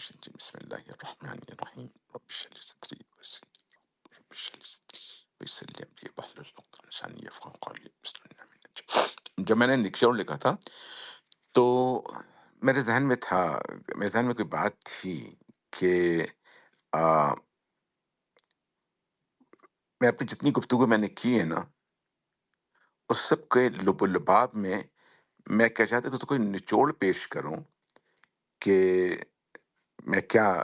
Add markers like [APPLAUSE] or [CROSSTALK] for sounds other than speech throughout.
الشیطان بسم اللہ الرحمن الرحیم رب اشرح لي صدری ويسر لي رب اشرح لي صدری ويسر لي امری واحلل عقدۃ من لسانی يفقهوا قولی بسم اللہ الرحمن الرحیم جب میں نے نکشور لکھا تھا تو میرے ذہن میں تھا میرے ذہن میں کوئی بات تھی کہ آ، میں اپنی جتنی گفتگو میں نے کی ہے نا اس سب کے لب و لباب میں میں کیا چاہتا کہ اس کو کوئی نچوڑ پیش کروں کہ میں کیا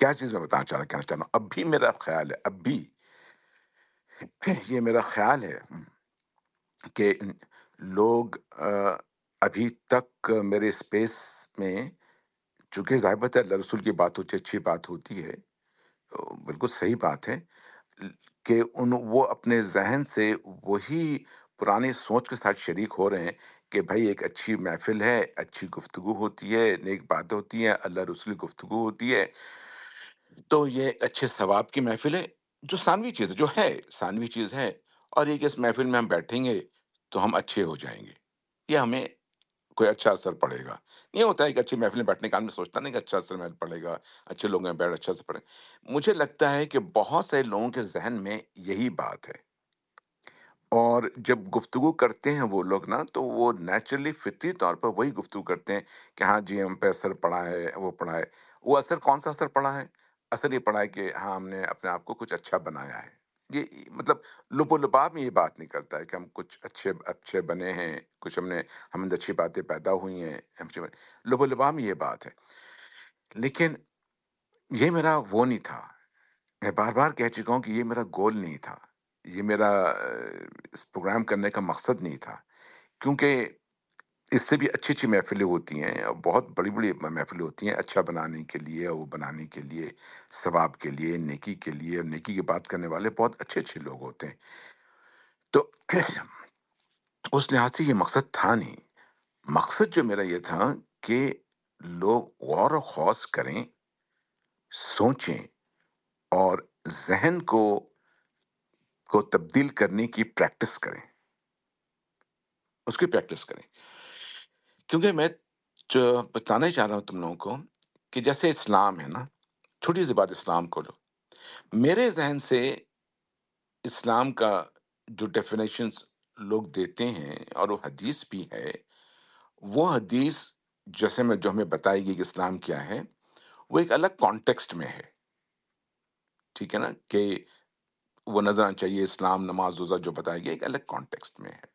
کیا چیز میں بتانا چاہ رہا کہنا چاہ رہا ہوں؟ اب بھی میرا خیال ہے، اب بھی۔ یہ میرا خیال ہے کہ لوگ ابھی تک میرے اسپیس میں چونکہ ظاہر بات ہے، اللہ رسول کی بات ہوتی ہے، اچھی بات ہوتی ہے بالکل صحیح بات ہے، کہ ان، وہ اپنے ذہن سے وہی پرانی سوچ کے ساتھ شریک ہو رہے ہیں کہ بھائی ایک اچھی محفل ہے، اچھی گفتگو ہوتی ہے، نیک بات ہوتی ہے اللہ رسول گفتگو ہوتی ہے۔ تو یہ ایک اچھے ثواب کی محفل ہے، جو ثانوی چیز ہے، جو ہے، ثانوی چیز ہے۔ اور یہ کہ اس محفل میں ہم بیٹھیں گے تو ہم اچھے ہو جائیں گے۔ یہ ہمیں کوئی اچھا اثر پڑے گا۔ یہ ہوتا ہے کہ اچھی محفل میں بیٹھنے کا آدمی سوچتا نہیں کہ اچھا اثر محل پڑے گا، اچھے لوگوں میں بیٹھ اچھا اثر پڑے۔ گا مجھے لگتا ہے کہ بہت سے لوگوں کے ذہن میں یہی بات ہے۔ اور جب گفتگو کرتے ہیں وہ لوگ نا، تو وہ نیچرلی فطری طور پر وہی گفتگو کرتے ہیں کہ ہاں جی ہم پہ اثر پڑا ہے، وہ پڑا ہے۔ وہ اثر کون سا اثر پڑا ہے؟ اثر یہ پڑا ہے کہ ہاں ہم نے اپنے آپ کو کچھ اچھا بنایا ہے۔ یہ مطلب لب و لباب میں یہ بات نکلتا ہے کہ ہم کچھ اچھے اچھے بنے ہیں، کچھ ہم نے، ہم اندر اچھی باتیں پیدا ہوئی ہیں، ہم اچھے بنے۔ لب و لباب میں یہ بات ہے۔ لیکن یہ میرا وہ نہیں تھا۔ میں بار بار کہہ چکا ہوں کہ یہ میرا گول نہیں تھا۔ یہ میرا، اس پروگرام کرنے کا مقصد نہیں تھا۔ کیونکہ اس سے بھی اچھی اچھی محفلیں ہوتی ہیں، اور بہت بڑی بڑی محفلیں ہوتی ہیں اچھا بنانے کے لیے وہ بنانے کے لیے، ثواب کے لیے، نیکی کے لیے، اور نیکی کی بات کرنے والے بہت اچھے اچھے لوگ ہوتے ہیں۔ تو [CLEARS THROAT] اس لحاظ سے یہ مقصد تھا نہیں۔ مقصد جو میرا یہ تھا کہ لوگ غور و خوض کریں، سوچیں، اور ذہن کو کو تبدیل کرنے کی پریکٹس کریں۔ اس کی پریکٹس کریں۔ کیونکہ میں جو بتانا ہی چاہ رہا ہوں تم لوگوں کو کہ جیسے اسلام ہے نا، چھوٹی سی بات اسلام کو لو۔ میرے ذہن سے اسلام کا جو ڈیفینیشنز لوگ دیتے ہیں اور وہ حدیث بھی ہے، وہ حدیث جیسے میں، جو ہمیں بتائی گئی کہ اسلام کیا ہے، وہ ایک الگ کانٹیکسٹ میں ہے۔ ٹھیک ہے نا؟ کہ وہ نظر آنا چاہیے اسلام نماز روزہ جو بتایا گیا، ایک الگ کانٹیکسٹ میں ہے۔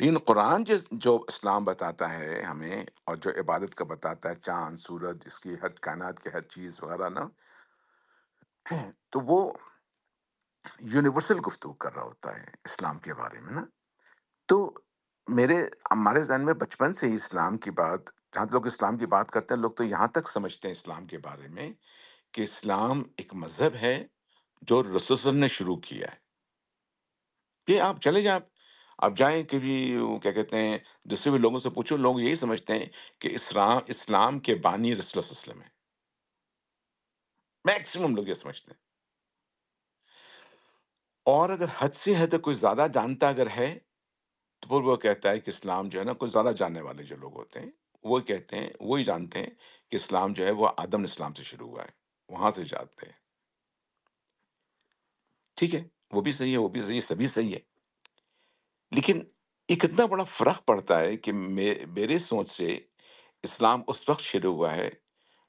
لیکن قرآن جس جو اسلام بتاتا ہے ہمیں اور جو عبادت کا بتاتا ہے، چاند، سورج، اس کی ہر کائنات کی ہر چیز وغیرہ نا، تو وہ یونیورسل گفتگو کر رہا ہوتا ہے اسلام کے بارے میں نا۔ تو میرے ہمارے ذہن میں بچپن سے ہی اسلام کی بات، جہاں تک لوگ اسلام کی بات کرتے ہیں، لوگ تو یہاں تک سمجھتے ہیں اسلام کے بارے میں کہ اسلام ایک مذہب ہے۔ جو رسول نے شروع کیا ہے۔ یہ آپ چلے جائیں، آپ جائیں کہ بھی وہ کیا کہتے ہیں دوسرے بھی لوگوں سے پوچھو، لوگ یہی سمجھتے ہیں کہ اسلام اسلام کے بانی رسول اللہ صلی اللہ علیہ وسلم ہے میکسیمم لوگ یہ سمجھتے ہیں۔ اور اگر حد سے حد کوئی زیادہ جانتا اگر ہے، تو پھر وہ کہتا ہے کہ اسلام جو ہے نا، کوئی زیادہ جاننے والے جو لوگ ہوتے ہیں، وہ کہتے ہیں، وہی جانتے ہیں کہ اسلام جو ہے، وہ آدم اسلام سے شروع ہوا ہے، وہاں سے جانتے ہیں۔ ٹھیک ہے، وہ بھی صحیح ہے، وہ بھی صحیح ہے، سبھی صحیح ہے۔ لیکن ایک اتنا بڑا فرق پڑتا ہے کہ مے- میرے سوچ سے اسلام اس وقت شروع ہوا ہے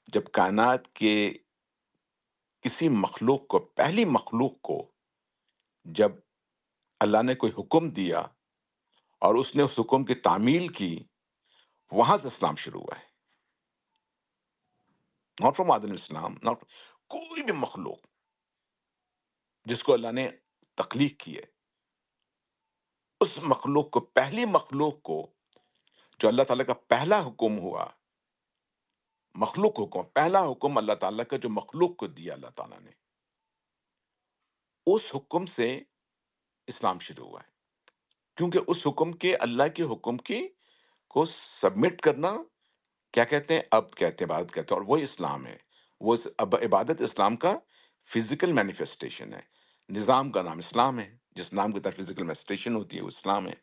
جب کائنات کے کسی مخلوق کو، پہلی مخلوق کو جب اللہ نے کوئی حکم دیا اور اس نے اس حکم کی تعمیل کی، وہاں سے اسلام شروع ہوا ہے۔ Not from Adam Islam not کوئی بھی مخلوق۔ جس کو اللہ نے تخلیق کی ہے۔ اس مخلوق کو، پہلی مخلوق کو جو اللہ تعالیٰ کا پہلا حکم ہوا، مخلوق حکم، پہلا حکم اللہ تعالیٰ کا جو مخلوق کو دیا اللہ تعالیٰ نے، اس حکم سے اسلام شروع ہوا ہے۔ کیونکہ اس حکم کے، اللہ کے حکم کی کو سبمٹ کرنا کیا کہتے ہیں؟ اب کہتے ہیں، عبادت کہتے ہیں، اور وہ اسلام ہے۔ وہ اب عبادت اسلام کا فزیکل مینیفیسٹیشن ہے۔ نظام کا نام اسلام ہے، جس نام کی طرف فزیکل مینیفیسٹیشن ہوتی ہے، وہ اسلام ہے۔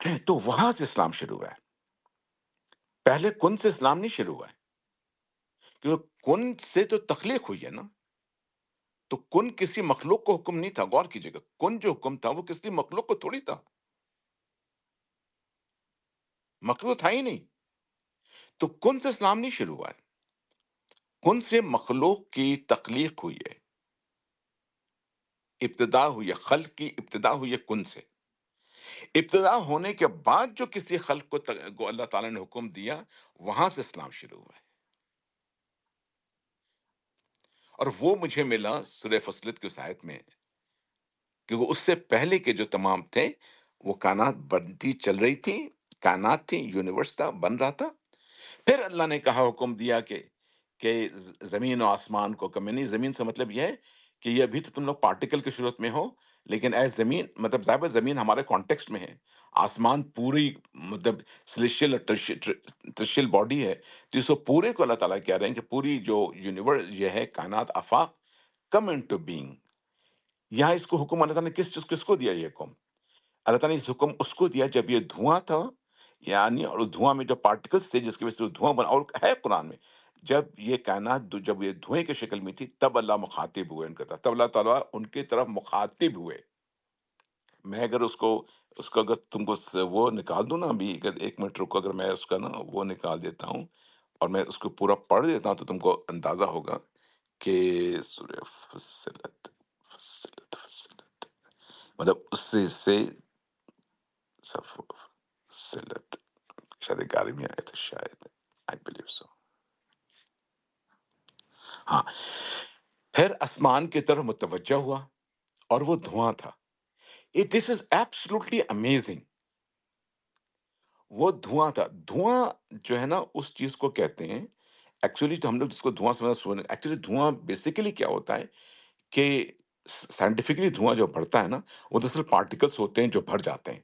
[CLEARS THROAT] تو وہاں سے اسلام شروع ہوا ہے۔ پہلے کن سے اسلام نہیں شروع ہوا ہے؟ کیونکہ کن سے تو تخلیق ہوئی ہے نا۔ تو کن کسی مخلوق کو حکم نہیں تھا؟ غور کیجیے گا، کن جو حکم تھا، وہ کسی مخلوق کو تھوڑی تھا؟ مخلوق تھا ہی نہیں۔ تو کن سے اسلام نہیں شروع ہوا ہے؟ کن سے مخلوق کی تخلیق ہوئی ہے؟ ابتدا ہوئی خلق کی، ابتدا ہوئی ہے کن سے؟ ابتدا ہونے کے بعد جو کسی خلق کو تق- کو اللہ تعالیٰ نے حکم دیا، وہاں سے اسلام شروع ہوا ہے۔ اور وہ مجھے ملا سورہ فصلت کی اس آیت میں کیونکہ اس سے پہلے کے جو تمام تھے، وہ کائنات بنتی چل رہی تھی، کائنات تھی، یونیورس تھا، بن رہا تھا۔ پھر اللہ نے کہا حکم دیا کہ کہ زمین و آسمان کو کمی یعنی نہیں زمین سے مطلب یہ ہے کہ یہ ابھی تو تم لوگ پارٹیکل کی صورت میں ہو، لیکن ایز زمین مطلب ظاہر زمین ہمارے کانٹیکسٹ میں ہے۔ آسمان پوری مطلب سلیشیل اور ٹرشیل باڈی ہے۔ تو اس کو پورے کو اللہ تعالیٰ کہہ رہے ہیں کہ پوری جو یونیورس یہ ہے، کائنات، آفاق کم ان ٹو بینگ یہاں اس کو حکم اللہ تعالیٰ نے کس چیز، کس کو دیا یہ حکم؟ اللہ تعالیٰ نے اس حکم، اس کو دیا جب یہ دھواں تھا یعنی اور دھواں میں جو پارٹیکلس تھے، جس کی وجہ سے دھواں بنا، اور ہے قرآن میں۔ جب یہ کائنات جب یہ دھوئیں کی شکل میں تھی، تب اللہ مخاطب ہوئے ان کا تب اللہ تعالیٰ ان کی طرف مخاطب ہوئے۔ میں اگر اس کو اس کو اگر تم کو وہ نکال دوں نا ابھی، اگر ایک منٹ رکو، اگر میں اس کا نا وہ نکال دیتا ہوں اور میں اس کو پورا پڑھ دیتا ہوں تو تم کو اندازہ ہوگا کہ سورہ فصلت فصلت فصلت۔ مطلب اس سے اس سے صف فصلت۔ شاید گیارہویں میں آئے تھے شاید۔ آئی بلیو سو ہاں پھر آسمان کی طرف متوجہ ہوا اور وہ دھواں تھا۔ دس از ایبسلوٹلی امیزنگ وہ دھواں تھا۔ دھواں جو ہے نا، اس چیز کو کہتے ہیں۔ ایکچولی تو ہم لوگ جس کو دھواں سمجھ ایکچولی دھواں بیسیکلی کیا ہوتا ہے کہ سائنٹیفکلی دھواں جو بڑھتا ہے نا، وہ دراصل پارٹیکلس ہوتے ہیں جو بھر جاتے ہیں۔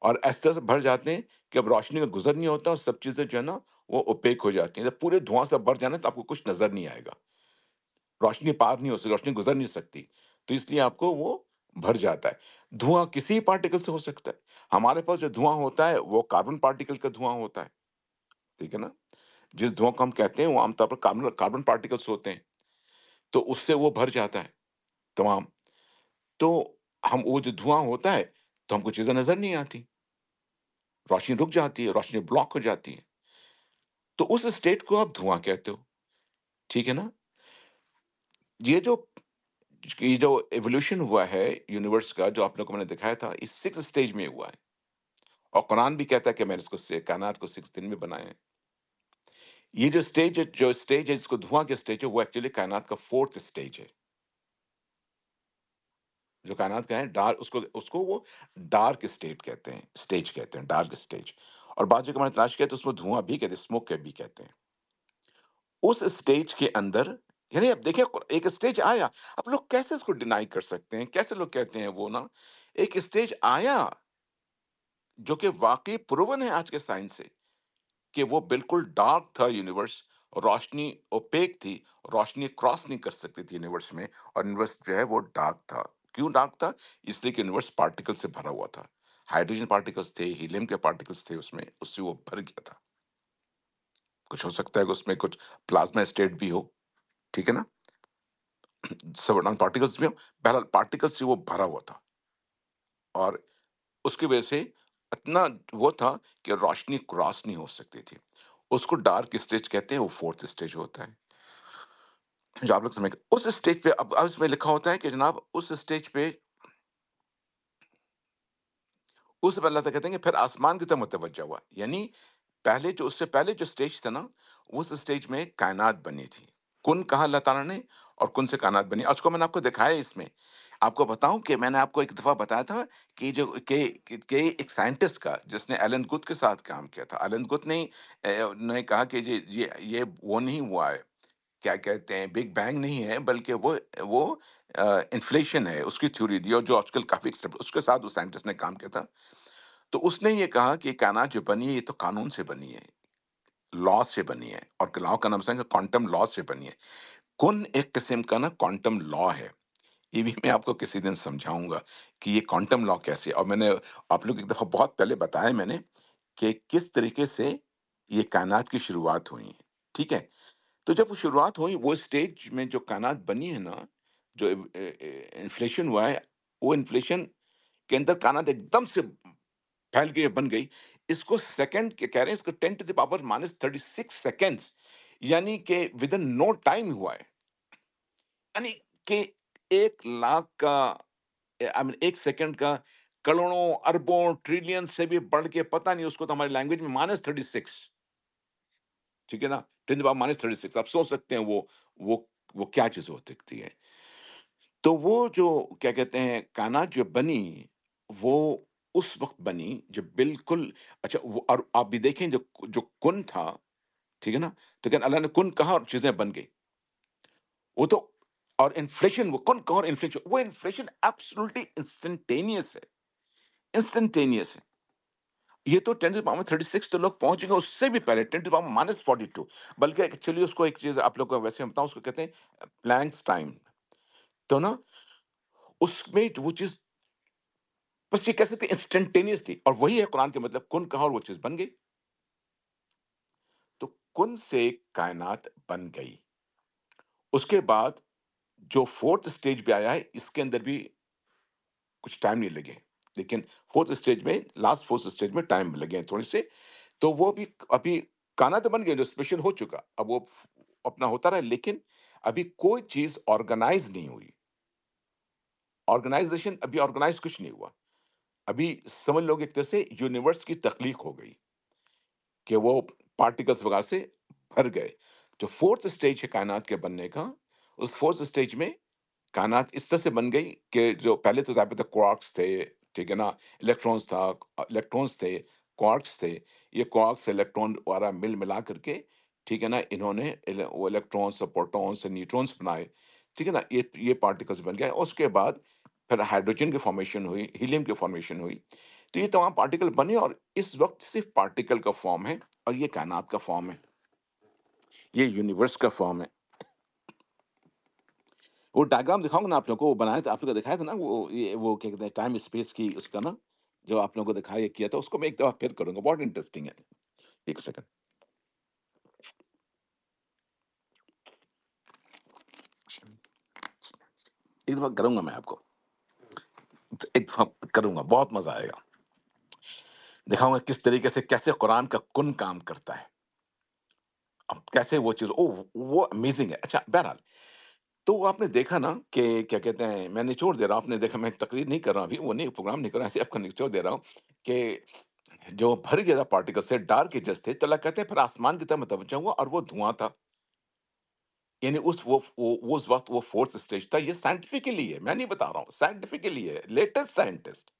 اور اس طرح سے بھر جاتے ہیں کہ اب روشنی کا گزر نہیں ہوتا اور سب چیزیں جو ہے نا وہ اوپیک ہو جاتی ہیں۔ جب پورے دھواں سے بھر جانا تو آپ کو کچھ نظر نہیں آئے گا۔ روشنی پار نہیں ہو سکتی، روشنی گزر نہیں سکتی۔ تو اس لیے آپ کو وہ بھر جاتا ہے۔ دھواں کسی پارٹیکل سے ہو سکتا ہے۔ ہمارے پاس جو دھواں ہوتا ہے، وہ کاربن پارٹیکل کا دھواں ہوتا ہے۔ ٹھیک ہے نا؟ جس دھواں کو ہم کہتے ہیں، وہ عام طور پر کاربن کاربن پارٹیکلس ہوتے ہیں۔ تو اس سے وہ بھر جاتا ہے۔ تمام۔ تو ہم، وہ جو دھواں ہوتا ہے، تو ہم کو چیزیں نظر نہیں آتی۔ روشنی رک جاتی ہے، روشنی بلاک ہو جاتی ہے۔ تو اس اسٹیٹ کو آپ دھواں کہتے ہو۔ ٹھیک ہے نا؟ یہ جو یہ جو ایولیوشن ہوا ہے یونیورس کا، جو آپ لوگوں کو میں نے دکھایا تھا، اس سکس اسٹیج میں ہوا ہے۔ اور قرآن بھی کہتا ہے کہ میں نے اس کو کائنات کو سکس دن میں بنایا ہے۔ یہ جو اسٹیج ہے جو اسٹیج ہے جس کو دھواں کے اسٹیج ہے، وہ ایکچولی کائنات کا فورتھ اسٹیج ہے۔ جو کائنات کا ہے ڈارک اس کو اس کو وہ ڈارک اسٹیٹ کہتے ہیں اسٹیج کہتے ہیں، ڈارک اسٹیج۔ اور بعض جگہ ہمارے تلاش کہتے ہیں اس میں دھواں بھی کہتے ہیں اسموک بھی کہتے ہیں۔ اس اسٹیج کے اندر یعنی اب دیکھیں ایک اسٹیج آیا۔ اب لوگ کیسے اس کو ڈینائی کر سکتے ہیں؟ کیسے لوگ کہتے ہیں وہ نا؟ ایک اسٹیج آیا جو کہ واقعی پروون ہے آج کے سائنس سے کہ وہ بالکل ڈارک تھا یونیورس روشنی اوپیک تھی، روشنی کراس نہیں کر سکتی تھی یونیورس میں، اور یونیورس جو ہے وہ ڈارک تھا۔ کیوں ڈارک تھا؟ اس لیے کہ یونیورس پارٹیکل سے بھرا ہوا تھا۔ ہائیڈروجن پارٹیکلس تھے، ہیلیم کے پارٹیکلس تھے، اس میں، اس سے وہ بھر گیا تھا۔ کچھ ہو سکتا ہے کہ اس میں کچھ پلازما اسٹیٹ بھی ہو، ٹھیک ہے نا؟ سب پارٹیکلس بھی ہو بہرحال پارٹیکل سے وہ بھرا ہوا تھا۔ اور اس کی وجہ سے اتنا وہ تھا کہ روشنی کراس نہیں ہو سکتی تھی۔ اس کو ڈارک اسٹیج کہتے ہیں، وہ فورتھ اسٹیج ہوتا ہے۔ جو آپ لوگ سمجھ اس اسٹیج پہ اب اب اس میں لکھا ہوتا ہے کہ جناب اس اسٹیج پہ اس پہ اللہ تعالیٰ کہتے ہیں کہ پھر آسمان کی طرف متوجہ ہوا۔ یعنی پہلے جو اس سے پہلے جو اسٹیج تھا نا، اس اسٹیج میں کائنات بنی تھی۔ کن کہا اللہ تعالیٰ نے اور کن سے کائنات بنی۔ اس کو میں نے آپ کو دکھایا اس میں۔ آپ کو بتاؤں کہ میں نے آپ کو ایک دفعہ بتایا تھا کہ جو کہ کہ ایک سائنٹسٹ کا، جس نے ایلن گت کے ساتھ کام کیا تھا۔ ایلن گت نے نے کہا کہ یہ یہ یہ وہ نہیں ہوا ہے۔ کیا کہتے ہیں بگ بینگ نہیں ہے، بلکہ وہ وہ انفلیشن ہے، اس کی تھیوری دی اور جو آج کل کافی اس کے ساتھ اس سائنٹسٹ نے کام کیا تھا۔ تو اس نے یہ کہا کہ کائنات جو بنی ہے، یہ تو قانون سے بنی ہے لا سے بنی ہے، اور لا کا نام سے کوانٹم لا سے بنی ہے۔ کن ایک قسم کا نا کوانٹم لا ہے؟ یہ بھی میں آپ کو کسی دن سمجھاؤں گا کہ یہ کوانٹم لا کیسے اور میں نے آپ لوگ ایک دفعہ بہت پہلے بتایا میں نے کہ کس طریقے سے یہ کائنات کی شروعات ہوئی ہیں۔ ٹھیک ہے؟ تو جب وہ شروعات ہوئی، وہ اسٹیج میں جو کائنات بنی ہے نا، جو انفلیشن ہوا ہے، وہ انفلیشن کے اندر کائنات ایک دم سے پھیل گئی، بن گئی۔ اس کو سیکنڈ کے، کہہ رہے ہیں اس کو ten to the power minus thirty six second یعنی کہ ود ان نو ٹائم ہوا ہے۔ یعنی کہ ایک لاکھ کا آئی مین ایک سیکنڈ کا، کروڑوں، اربوں ٹریلین سے بھی بڑھ کے، پتہ نہیں اس کو تو ہماری لینگویج میں مائنس تھرٹی سکس۔ ٹھیک ہے نا ten power minus thirty six آپ سوچ سکتے ہیں وہ وہ وہ کیا چیز ہو سکتی ہے تو وہ جو کیا کہتے ہیں کائنات جو بنی وہ اس وقت بنی جو بالکل اچھا وہ اور آپ بھی دیکھیں جو جو کن تھا ٹھیک ہے نا تو کہ اللہ نے کن کہا اور چیزیں بن گئی وہ تو اور انفلیشن وہ کن کہا اور انفلیشن وہ انفلیشن ایبسولوٹلی انسٹنٹینیس ہے انسٹنٹینیس ہے یہ تو ٹین پاور تھرٹی سکس تو لوگ پہنچ گئے اس سے بھی پہلے ten power minus forty two بلکہ چلیے اس کو ایک چیز آپ لوگ کو ویسے ہم بتاؤں، اس کو کہتے ہیں پلانکس ٹائم تو نا، اس میں وہ چیز بس یہ کہہ سکتے انسٹنٹینیس تھی، اور وہی ہے قرآن کے مطلب کن کہا اور وہ چیز بن گئی۔ تو کن سے کائنات بن گئی؟ اس کے بعد جو فورتھ اسٹیج پہ آیا ہے، اس کے اندر بھی کچھ ٹائم نہیں لگے۔ لیکن فورتھ اسٹیج میں لاسٹ فورتھ اسٹیج میں ٹائم لگے ہیں تھوڑے سے تو وہ بھی ابھی کانا تو بن گیا جو اسپیشل ہو چکا۔ اب وہ اپنا ہوتا رہا لیکن ابھی کوئی چیز آرگنائز نہیں ہوئی۔ آرگنائزیشن ابھی آرگنائز کچھ نہیں ہوا۔ ابھی سمجھ لوگ ایک طرح سے یونیورس کی تخلیق ہو گئی کہ وہ پارٹیکلس وغیرہ سے بھر گئے۔ جو فورتھ اسٹیج ہے کائنات کے بننے کا، اس فورتھ اسٹیج میں کائنات اس طرح سے بن گئی کہ جو پہلے تو ظاہر کوارکس تھے ٹھیک ہے نا؟ الیکٹرانس تھا الیکٹرانس تھے کوارکس تھے، یہ کوارکس الیکٹران وغیرہ مل ملا کر کے ٹھیک ہے نا، انہوں نے وہ الیکٹرانس پروٹونس نیوٹرونس بنائے۔ ٹھیک ہے نا، یہ یہ پارٹیکلس بن گئے۔ اس کے بعد پھر ہائیڈروجن کی فارمیشن ہوئی ہیلیم کی فارمیشن ہوئی۔ تو یہ تمام پارٹیکل بنے اور اس وقت صرف پارٹیکل کا فارم ہے اور یہ کائنات کا فارم ہے۔ یہ یونیورس کا فارم ہے۔ وہ ڈائگرام دکھاؤں گا نا آپ لوگوں کو، وہ بنایا تھا آپ لوگوں کو دکھایا تھا نا، وہ یہ وہ کیا کہتے ہیں ٹائم اسپیس کی اس کا نا، جو آپ لوگوں کو دکھایا کیا تھا، اس کو میں ایک دفعہ پھر کروں گا۔ بہت انٹرسٹنگ ہے۔ ایک سیکنڈ ایک دفعہ کروں گا میں آپ کو۔ ایک دفعہ کروں گا، بہت مزہ آئے گا۔ دکھاؤں گا کس طریقے سے کیسے قرآن کا کن کام کرتا ہے۔ اب کیسے وہ چیز او وہ امیزنگ ہے۔ اچھا بہرحال تو وہ آپ نے دیکھا نا کہ کیا کہتے ہیں، میں نچوڑ دے رہا ہوں، آپ نے دیکھا میں تقریر نہیں کر رہا ابھی، وہ نہیں، پروگرام نہیں کر رہا، ایسے آپ کا نچوڑ دے رہا ہوں کہ جو بھر گیا تھا پارٹیکل سے ڈارک ایجز تھے تو اللہ کہتے ہیں، پھر آسمان کی طرف متوجہ ہوا اور وہ دھواں تھا۔ یعنی اس وہ، وہ- وہ اس وقت وہ فورتھ اسٹیج تھا، یہ سائنٹیفکلی ہے، میں نہیں بتا رہا ہوں سائنٹیفکلی ہے لیٹسٹ سائنٹسٹ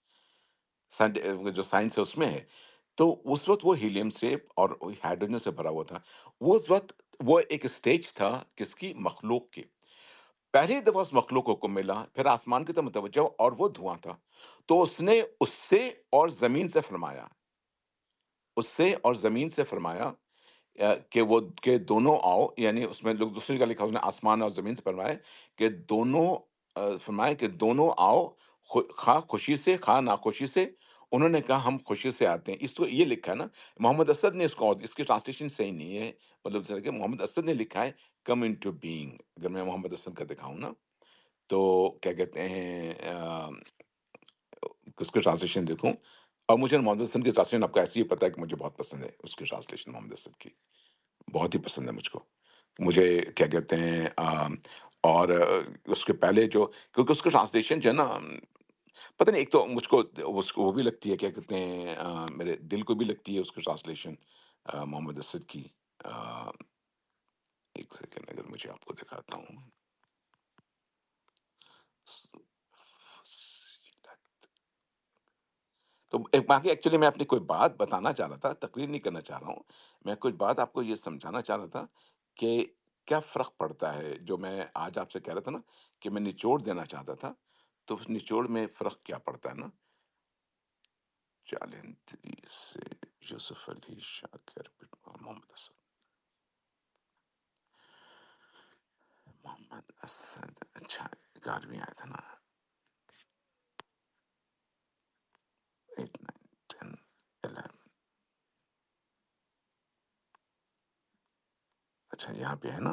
جو سائنس ہے اس میں ہے۔ تو اس وقت وہ ہیلیم سے اور ہائیڈروجن سے بھرا ہوا تھا۔ وہ اس وقت وہ ایک اسٹیج تھا کس کی؟ مخلوق کی۔ پہلی دفعہ اس مخلوق کو ملا، پھر آسمان کی طرف متوجہ ہوا اور وہ دھواں تھا۔ تو اس نے اس سے اور زمین سے فرمایا، اس سے اور زمین سے فرمایا کہ وہ، کہ دونوں آؤ۔ یعنی اس میں لوگ دوسری جگہ لکھا اس نے آسمان اور زمین سے فرمایا کہ دونوں فرمایا کہ دونوں آؤ خواہ خوشی سے، خواہ ناخوشی سے۔ انہوں نے کہا ہم خوشی سے آتے ہیں۔ اس کو یہ لکھا ہے نا، محمد اسد نے اس کو اس کی ٹرانسلیشن صحیح نہیں ہے۔ مطلب کہ محمد اسد نے لکھا ہے کم ان ٹو بینگ اگر میں محمد اسد کا دکھاؤں نا، تو کیا کہتے ہیں اس کی ٹرانسلیشن دیکھوں۔ اور مجھے محمد حسن کی ٹرانسلیشن آپ کو ایسی ہی پتہ ہے کہ مجھے بہت پسند ہے اس کی ٹرانسلیشن محمد حسن کی۔ بہت ہی پسند ہے مجھ کو۔ مجھے کیا کہتے ہیں اور اس کے پہلے جو، کیونکہ اس کا ٹرانسلیشن جو ہے نا پتہ نہیں، ایک تو مجھ کو وہ بھی لگتی ہے، کیا کہتے ہیں میرے دل کو بھی لگتی ہے اس کی ٹرانسلیشن محمد اسد کی۔ ایک سیکنڈ، اگر مجھے آپ کو دکھاتا ہوں۔ تو باقی ایکچولی میں اپنی کوئی بات بتانا چاہ رہا تھا، تقریر نہیں کرنا چاہ رہا ہوں، میں کچھ بات آپ کو یہ سمجھانا چاہ رہا تھا کہ کیا فرق پڑتا ہے؟ جو میں آج آپ سے کہہ رہا تھا نا کہ میں نچوڑ دینا چاہتا تھا تو اس نچوڑ میں فرق کیا پڑتا ہے نا؟ چالنتری سے یوسف علی شاکر بن محمد اسد۔ محمد اسد اچھا گیارہویں آیا تھا نا؟ Eight, nine, ten, eleven. اچھا یہاں پہ ہے نا؟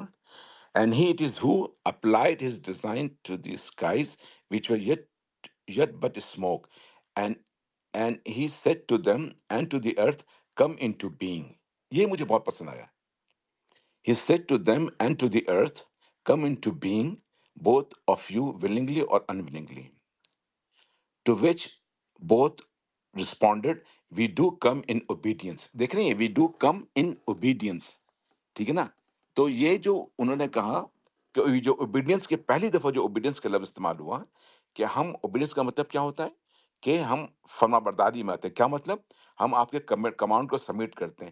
And he it is who applied his design to the skies which were yet yet but smoke and and he said to them and to the earth come into being یہ مجھے بہت پسند آیا۔ He said to them and to the earth come into being both of you willingly or unwillingly to which both responded we do come in obedience دیکھ رہے ہیں وی do come in obedience ٹھیک ہے نا؟ تو یہ جو انہوں نے کہا کہ جو اوبیڈینس کے پہلی دفعہ جو اوبیڈینس کا لفظ استعمال ہوا کہ ہم اوبیڈینس کا مطلب کیا ہوتا ہے؟ کہ ہم فرما برداری میں آتے ہیں۔ کیا مطلب؟ ہم آپ کے کمانڈ کو سبمٹ کرتے ہیں۔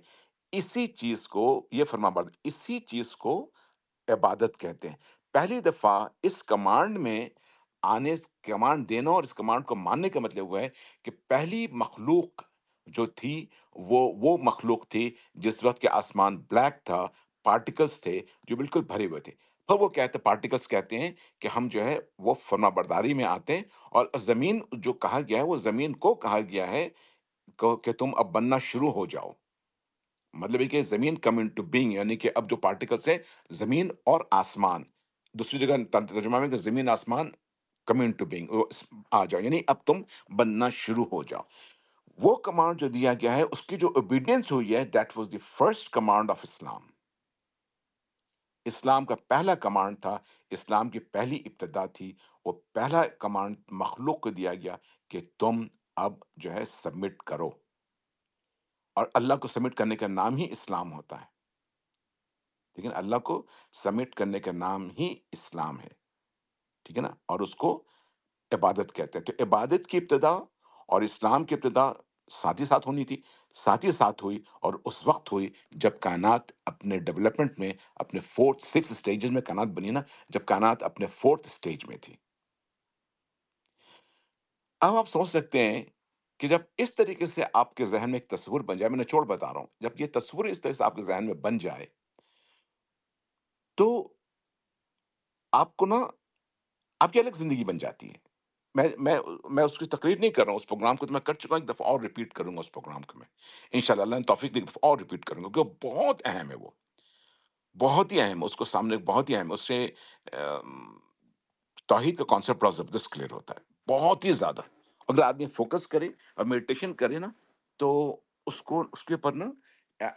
اسی چیز کو یہ فرما برداری، اسی چیز کو عبادت کہتے ہیں۔ پہلی دفعہ اس کمانڈ میں آنے کمانڈ دینا اور اس کمانڈ کو ماننے کا مطلب ہوا ہے کہ پہلی مخلوق جو تھی وہ وہ مخلوق تھی جس وقت کے آسمان بلیک تھا۔ پارٹیکلز تھے جو بالکل بھرے ہوئے تھے۔ پھر وہ کہتے پارٹیکلز کہتے ہیں کہ ہم جو ہے وہ فرما برداری میں آتے ہیں اور زمین جو کہا گیا ہے، وہ زمین کو کہا گیا ہے کہ تم اب بننا شروع ہو جاؤ۔ مطلب یہ کہ زمین کم ان ٹو بینگ یعنی کہ اب جو پارٹیکلس ہیں، زمین اور آسمان۔ دوسری جگہ ترجمہ میں کہ زمین، آسمان کم ان ٹو بینگ آ جاؤ۔ یعنی اب تم بننا شروع ہو جاؤ۔ وہ کمانڈ جو دیا گیا ہے، اس کی جو اوبیڈینس ہوئی ہے that was the first command of Islam اسلام کا پہلا کمانڈ تھا، اسلام کی پہلی ابتدا تھی۔ وہ پہلا کمانڈ مخلوق کو دیا گیا کہ تم اب جو ہے سبمٹ کرو۔ اور اللہ کو سبمٹ کرنے کا نام ہی اسلام ہوتا ہے۔ لیکن اللہ کو سبمٹ کرنے کا نام ہی اسلام ہے۔ ٹھیک ہے نا؟ اور اس کو عبادت کہتے ہیں۔ تو عبادت کی ابتدا اور اسلام کی ابتدا ساتھ ہی ساتھ ہونی تھی ساتھ ہی ساتھ ہوئی اور اس وقت ہوئی جب کائنات اپنے ڈیولپمنٹ میں، اپنے فورتھ سکس اسٹیجز میں کائنات بنی نا، جب کائنات اپنے فورتھ اسٹیج میں تھی۔ اب آپ سوچ سکتے ہیں کہ جب اس طریقے سے آپ کے ذہن میں ایک تصور بن جائے، میں نے چھوڑ بتا رہا ہوں، جب یہ تصور اس طرح سے آپ کے ذہن میں بن جائے، تو آپ کو نا، آپ کی الگ زندگی بن جاتی ہے۔ میں میں میں اس کی تقریر نہیں کر رہا ہوں، اس پروگرام کو تو میں کر چکا ہوں، ایک دفعہ اور ریپیٹ کروں گا اس پروگرام کو میں۔ ان شاء اللہ اللہ نے توفیق ایک دفعہ اور ریپیٹ کروں گا، کیونکہ بہت اہم ہے وہ۔ بہت ہی اہم ہے، اس کو سامنے بہت ہی اہم ہے، اس سے توحید کا کانسیپٹ بہت زبردست کلیئر ہوتا ہے، بہت ہی زیادہ۔ اگر آدمی فوکس کرے اور میڈیٹیشن کرے نا، تو اس کو، اس کے اوپر نا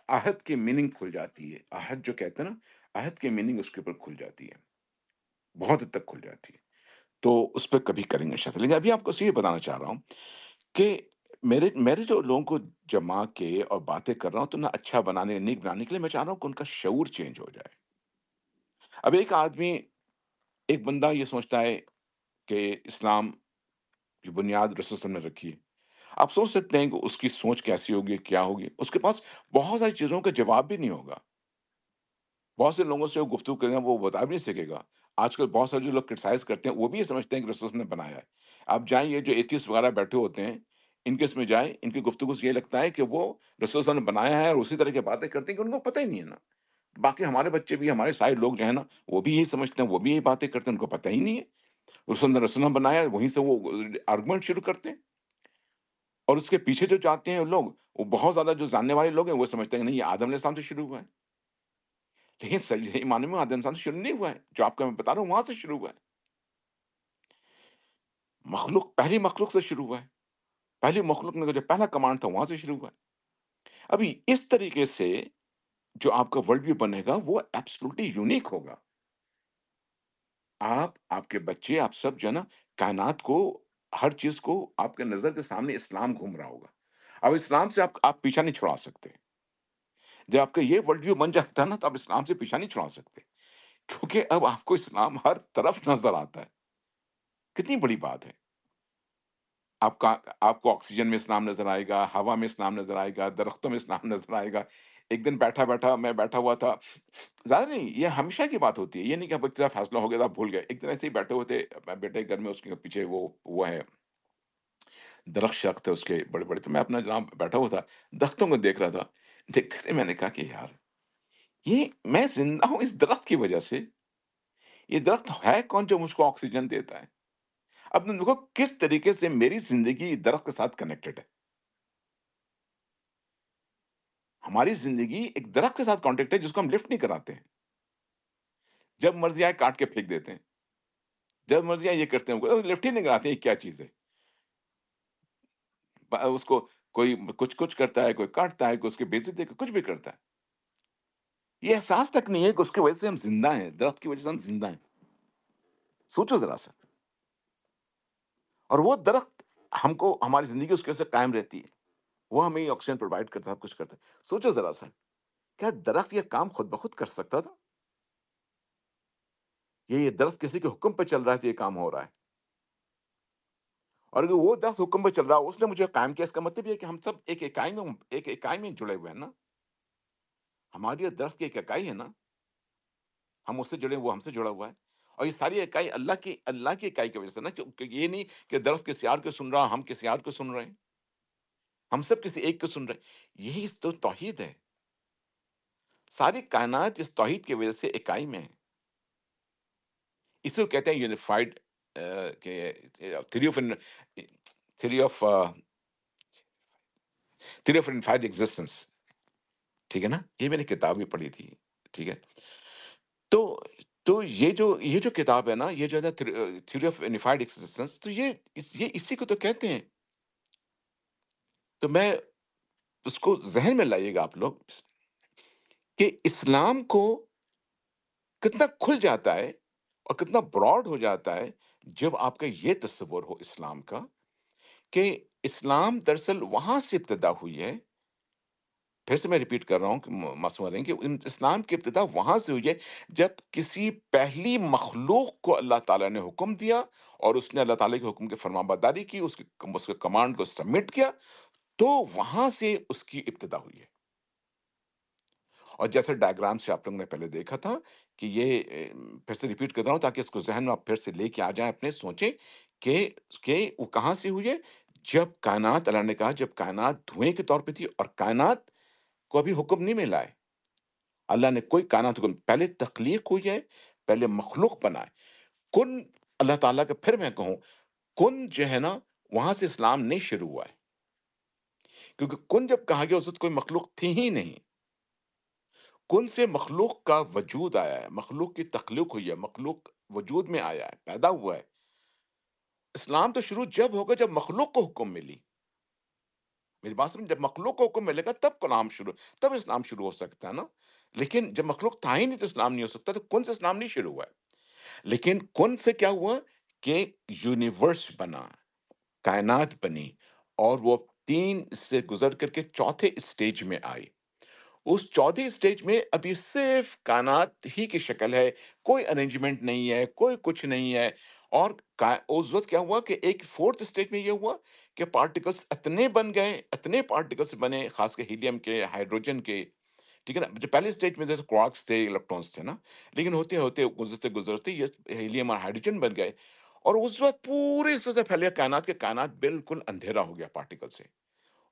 عہد کی میننگ کھل جاتی ہے۔ عہد جو کہتے ہیں نا عہد کی میننگ اس کے اوپر کھل جاتی ہے، بہت حد تک کھل جاتی ہے۔ تو اس پہ کبھی کریں گے شاید لیکن ابھی آپ کو یہ بتانا چاہ رہا ہوں کہ میرے میرے جو لوگوں کو جما کے اور باتیں کر رہا ہوں تو نہ اچھا بنانے، نیک بنانے کے لیے میں چاہ رہا ہوں کہ ان کا شعور چینج ہو جائے۔ اب ایک آدمی، ایک بندہ یہ سوچتا ہے کہ اسلام کی بنیاد رسول نے رکھی ہے۔ آپ سوچ سکتے ہیں کہ اس کی سوچ کیسی ہوگی، کیا ہوگی؟ اس کے پاس بہت ساری چیزوں کا جواب بھی نہیں ہوگا۔ بہت سے لوگوں سے وہ گفتگو کریں گے، وہ بتا بھی نہیں سکے گا۔ آج کل بہت سارے جو لوگ کرٹیسائز کرتے ہیں، وہ بھی یہ سمجھتے ہیں کہ رسول نے بنایا ہے۔ آپ جائیں یہ جو ایتھیس وغیرہ بیٹھے ہوتے ہیں، ان کے اس میں جائیں، ان کی گفتگو سے یہ لگتا ہے کہ وہ رسول نے بنایا ہے اور اسی طرح کی باتیں کرتے ہیں کہ ان کو پتہ ہی نہیں ہے نا۔ باقی ہمارے بچے بھی، ہمارے سارے لوگ جو ہیں نا، وہ بھی یہی سمجھتے ہیں، وہ بھی یہی باتیں کرتے ہیں، ان کو پتہ ہی نہیں ہے۔ رسول نے رسول بنایا وہیں سے وہ آرگومنٹ شروع کرتے ہیں۔ اور اس کے پیچھے جو جاتے ہیں لوگ، وہ بہت زیادہ جو جاننے والے لوگ ہیں، وہ سمجھتے ہیں کہ نہیں، یہ آدم علیہ السلام سے شروع ہوا ہے۔ لیکن صحیح معنی جی، میں آدم انسان سے شروع نہیں ہوا ہے۔ جو آپ کا میں بتا رہا ہوں، وہاں سے شروع ہوا ہے۔ مخلوق، پہلی مخلوق سے شروع ہوا ہے۔ پہلی مخلوق نے جو پہلا کمانڈ تھا، وہاں سے شروع ہوا ہے۔ ابھی اس طریقے سے جو آپ کا ورلڈ ویو بنے گا، وہ ایبسلوٹلی یونیک ہوگا۔ آپ آپ کے بچے، آپ سب جو ہے نا، کائنات کو، ہر چیز کو آپ کے نظر کے سامنے اسلام گھوم رہا ہوگا۔ اب اسلام سے آپ آپ پیچھا نہیں چھڑا سکتے۔ جب آپ کا یہ ورلڈ ویو بن جاتا ہے نا، تو آپ اسلام سے پیچھا نہیں چھڑا سکتے کیونکہ اب آپ کو اسلام ہر طرف نظر آتا ہے۔ کتنی بڑی بات ہے۔ آپ کا، آپ کو آکسیجن میں اسلام نظر آئے گا، ہوا میں اسلام نظر آئے گا، درختوں میں اسلام نظر آئے گا۔ ایک دن بیٹھا بیٹھا، میں بیٹھا ہوا تھا۔ زیادہ نہیں، یہ ہمیشہ کی بات ہوتی ہے۔ یہ نہیں کہ اب طرح فیصلہ ہو گیا تھا بھول گئے۔ ایک دن ایسے ہی بیٹھے ہوئے تھے بیٹے گھر میں، اس کے پیچھے وہ وہ ہے۔ درخت شخص تھے اس کے، بڑے بڑے۔ تو میں اپنا جناب بیٹھا ہوا تھا، درختوں کو دیکھ رہا تھا۔ دیکھتے دیکھتے میں نے کہا کہ یار، یہ میں زندہ ہوں اس درخت کی وجہ سے۔ یہ درخت ہے کون جو مجھ کو آکسیجن دیتا ہے؟ اب دیکھو کس طریقے سے میری زندگی درخت کے ساتھ کنیکٹڈ ہے۔ ہماری زندگی ایک درخت کے ساتھ کانٹیکٹ ہے جس کو ہم لفٹ نہیں کراتے ہیں۔ جب مرضی آئے کاٹ کے پھینک دیتے ہیں۔ جب مرضی آئے یہ کرتے ہیں لفٹ ہی نہیں کراتے ہیں کیا چیز ہے؟ اس کو کوئی کچھ کچھ کرتا ہے، کوئی کاٹتا ہے، کوئی اس کی بےزت دے کچھ بھی کرتا ہے۔ یہ احساس تک نہیں ہے کہ اس کی وجہ سے ہم زندہ ہیں، درخت کی وجہ سے ہم زندہ ہیں۔ سوچو ذرا سا۔ اور وہ درخت ہم کو، ہماری زندگی اس کی وجہ سے قائم رہتی ہے۔ وہ ہمیں آکسیجن پرووائڈ کرتا ہے کچھ کرتا ہے۔ سوچو ذرا سا۔ کیا درخت یہ کام خود بخود کر سکتا تھا؟ یہ درخت کسی کے حکم پہ چل رہا ہے تو یہ کام ہو رہا ہے۔ اور اگر وہ درخت حکم پہ چل رہا ہے اس نے مجھے قائم کیا، اس کا مطلب یہ کہ ہم سب ایک اکائی میں ایک اکائی میں جڑے ہوئے ہیں نا۔ ہماری درخت کی ایک اکائی ہے نا۔ ہم اس سے جڑے، وہ ہم سے جڑا ہوا ہے۔ اور یہ ساری اکائی اللہ کی اللہ کی اکائی کی وجہ سے نا کہ یہ نہیں کہ درخت کسی اور کو سن رہا، ہم کسی اور کو سن رہے ہیں۔ ہم سب کسی ایک کو سن رہے ہیں۔ یہی تو توحید ہے۔ ساری کائنات اس توحید کی وجہ سے اکائی میں ہے۔ اس کو کہتے ہیں unified three of three of three of unified existence ٹھیک ہے نا یہ میں نے کتاب بھی پڑھی تھی ٹھیک ہے تو تو یہ جو یہ جو کتاب ہے نا یہ جو ہے نا تھیوری آف یونیفائڈ ایگزسٹنس تو یہ یہ اسی کو تو کہتے ہیں تو میں اس کو ذہن میں لائیے گا آپ لوگ کہ اسلام کو کتنا کھل جاتا ہے اور کتنا براڈ ہو جاتا ہے جب آپ کا یہ تصور ہو اسلام کا کہ اسلام دراصل وہاں سے ابتدا ہوئی ہے، پھر سے میں ریپیٹ کر رہا ہوں کہ معصوم کہ اسلام کی ابتدا وہاں سے ہوئی ہے جب کسی پہلی مخلوق کو اللہ تعالیٰ نے حکم دیا اور اس نے اللہ تعالیٰ کے حکم کی فرما برداری کی، اس کے اس کے کمانڈ کو سبمٹ کیا، تو وہاں سے اس کی ابتدا ہوئی ہے۔ اور جیسے ڈائگرام سے آپ لوگوں نے پہلے دیکھا تھا کہ یہ پھر سے ریپیٹ کر رہا ہوں تاکہ اس کو ذہن میں آپ پھر سے لے کے آ جائیں اپنے، سوچیں کہ کہ وہ کہاں سے ہوئی ہے؟ جب کائنات، اللہ نے کہا جب کائنات دھوئیں کے طور پہ تھی اور کائنات کو ابھی حکم نہیں ملا ہے۔ اللہ نے کوئی کائنات حکم پہلے تخلیق ہوئی ہے، پہلے مخلوق بنائے۔ کن، اللہ تعالیٰ کا، پھر میں کہوں، کن جو ہے نا، وہاں سے اسلام نہیں شروع ہوا ہے۔ کیونکہ کن جب کہا گیا، اس وقت کوئی مخلوق تھی ہی نہیں۔ کن سے مخلوق کا وجود آیا ہے؟ مخلوق کی تخلیق ہوئی ہے، مخلوق وجود میں آیا ہے، پیدا ہوا ہے۔ اسلام تو شروع جب ہوگا جب مخلوق کو حکم ملی۔ میری بات جب مخلوق کو حکم ملے گا تب کلام شروع، تب اسلام شروع ہو سکتا ہے نا۔ لیکن جب مخلوق تھا ہی نہیں تو اسلام نہیں ہو سکتا، تو کن سے اسلام نہیں شروع ہوا ہے؟ لیکن کن سے کیا ہوا کہ یونیورس بنا، کائنات بنی اور وہ تین سے گزر کر کے چوتھے اسٹیج میں آئی۔ اس چوتھی اسٹیج میں ابھی صرف کائنات ہی کی شکل ہے، کوئی ارینجمنٹ نہیں ہے، کوئی کچھ نہیں ہے۔ اور اس وقت کیا ہوا کہ ایک فورتھ اسٹیج میں یہ ہوا کہ پارٹیکلس اتنے بن گئے، اتنے پارٹیکلس بنے، خاص کر ہیلیم کے، ہائیڈروجن کے۔ ٹھیک ہے نا؟ جو پہلے اسٹیج میں جیسے کواکس تھے الیکٹرانس تھے نا۔ لیکن ہوتے ہوتے، گزرتے گزرتے یہ ہیلیم اور ہائیڈروجن بن گئے۔ اور اس وقت پورے سے پھیلے کائنات کے کائنات بالکل اندھیرا ہو گیا پارٹیکل سے۔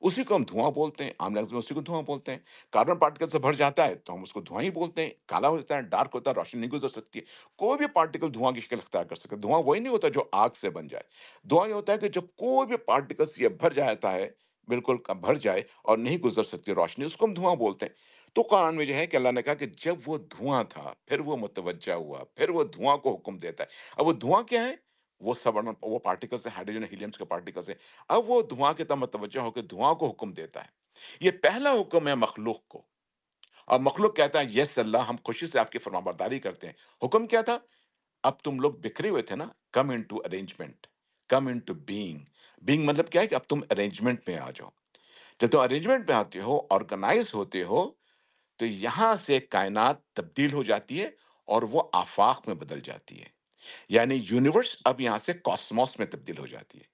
اسی کو ہم دھواں بولتے ہیں، عام لفظ میں اسی کو دھواں بولتے ہیں۔ کاربن پارٹیکل سے بھر جاتا ہے تو ہم اس کو دھواں ہی بولتے ہیں۔ کالا ہو جاتا ہے، ڈارک ہوتا ہے، روشنی نہیں گزر سکتی ہے۔ کوئی بھی پارٹیکل دھواں کی شکل اختیار کر سکتا ہے۔ دھواں وہی نہیں ہوتا جو آگ سے بن جائے۔ دھواں یہ ہوتا ہے کہ جب کوئی بھی پارٹیکل یہ بھر جاتا ہے، بالکل بھر جائے اور نہیں گزر سکتی روشنی، اس کو ہم دھواں بولتے ہیں۔ تو قرآن میں جو ہے کہ اللہ نے کہا کہ جب وہ دھواں تھا، پھر وہ متوجہ ہوا، پھر وہ دھواں کو حکم دیتا ہے۔ اب وہ دھواں کیا ہے؟ وہ سب وہ پارٹیکلس ہیں ہائیڈروجن ہیلینس کے پارٹیکلس ہیں۔ اب وہ دھواں کے تم متوجہ ہو کے دھواں کو حکم دیتا ہے۔ یہ پہلا حکم ہے مخلوق کو۔ اور مخلوق کہتا ہے یس اللہ، ہم خوشی سے آپ کی فرما برداری کرتے ہیں۔ حکم کیا تھا؟ اب تم لوگ بکھرے ہوئے تھے نا۔ Come in to arrangement come in to being being مطلب کیا ہے کہ اب تم ارینجمنٹ میں آ جاؤ۔ جب تم ارینجمنٹ میں آتے ہو آرگنائز ہوتے ہو، تو یہاں سے کائنات تبدیل ہو جاتی ہے اور وہ آفاق میں بدل جاتی ہے۔ یعنی یونیورس اب یہاں سے کاسموس میں تبدیل ہو جاتی ہے۔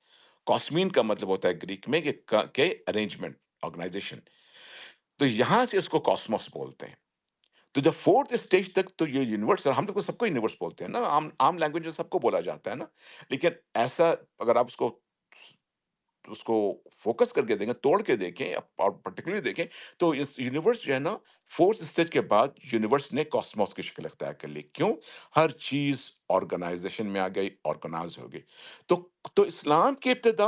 کاسمین کا مطلب ہوتا ہے گریک میں کہ ارینجمنٹ آرگنائزیشن تو یہاں سے اس کو کاسموس بولتے ہیں۔ تو جب فورتھ اسٹیج تک تو یہ یونیورس ہم لوگ تو سب کو یونیورس بولتے ہیں نا۔ عام عام لینگویج میں سب کو بولا جاتا ہے نا۔ لیکن ایسا اگر آپ اس کو اس کو فوکس کر کے دیکھیں، توڑ کے دیکھیں اور پرٹیکولرلی دیکھیں تو اس یونیورس جو ہے نا فورتھ اسٹیج کے بعد یونیورس نے کاسموس کی شکل اختیار کر لی۔ کیوں؟ ہر چیز آرگنائزیشن میں آ گئی آرگنائز ہو گئی۔ تو تو اسلام کی ابتدا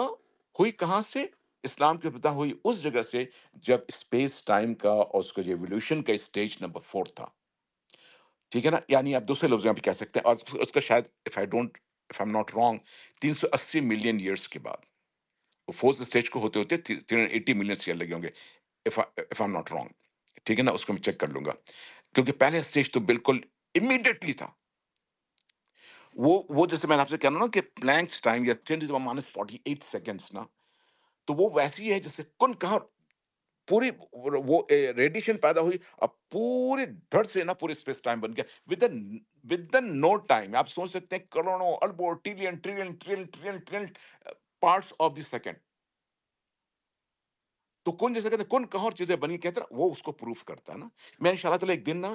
ہوئی کہاں سے؟ اسلام کی ابتدا ہوئی اس جگہ سے جب اسپیس ٹائم کا اور اس کا جو ایولیوشن کا اسٹیج نمبر فور تھا۔ ٹھیک ہے نا؟ یعنی آپ دوسرے لفظوں میں بھی کہہ سکتے ہیں اور اس کا شاید if I don't if I am not wrong تین سو اسی ملین ایئرس کے بعد۔ فورتھ اسٹیج کو ہوتے ہوتے three hundred eighty million year لگے ہوں گے اف ایم ناٹ رانگ ٹھیک ہے نا اس کو میں چیک کر لوں گا کیونکہ پہلے اسٹیج تو بالکل امیڈیٹلی تھا وہ وہ جیسے میں آپ سے کہہ کہنا نا کہ پلانکس ٹائم یا ten minus forty eight seconds نا تو وہ ویسی ہے جیسے کن کہاں پوری وہ ریڈیشن پیدا ہوئی اب پورے دھڑ سے نا پورے اسپیس ٹائم بن گیا ود ود نو ٹائم آپ سوچ سکتے ہیں کروڑوں elbow trillion trillion trillion trillion trillion parts of the second تو کون جیسے کہتے ہیں، کون کہاں اور چیزیں بنی، کہتے ہیں وہ اس کو پروف کرتا ہے نا۔ میں ان شاء اللہ تعالیٰ ایک دن نا،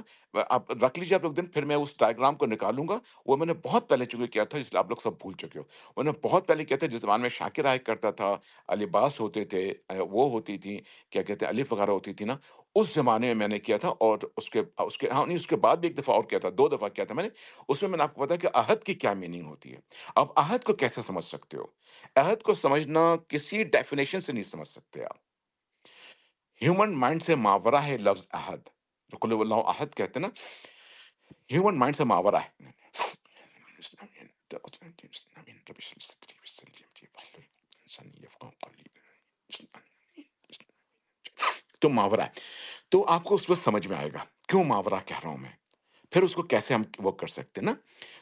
آپ رکھ لیجیے آپ لوگ دن، پھر میں اس ڈائگرام کو نکالوں گا۔ وہ میں نے بہت پہلے چکے کیا تھا، اس لیے آپ لوگ سب بھول چکے ہو۔ میں نے بہت پہلے کیا تھا، جس زمان میں شاکر آئے کرتا تھا، علی باس ہوتے تھے، وہ ہوتی تھی کیا کہتے ہیں الف وغیرہ ہوتی تھی نا اس زمانے میں میں نے کیا تھا اور اس کے اس کے ہاں نہیں، اس کے بعد بھی ایک دفعہ اور کیا تھا، دو دفعہ کیا تھا میں نے، اس میں میں نے آپ کو پتا کہ عہد کی کیا میننگ ہوتی ہے۔ اب عہد کو کیسے سمجھ سکتے ہو؟ عہد کو سمجھنا کسی ڈیفینیشن سے نہیں سمجھ سکتے آپ۔ ہیومن مائنڈ سے ماورہ ہے لفظ عہد۔ جو قلب اللہ، عہد کہتے ہیں نا۔ ہیومن مائنڈ سے ماورہ ہے۔ تو ماورہ ہے۔ تو آپ کو اس وقت سمجھ میں آئے گا کیوں ماورہ کہہ رہا ہوں میں؟ پھر اس کو کیسے ہم وہ کر سکتے نا؟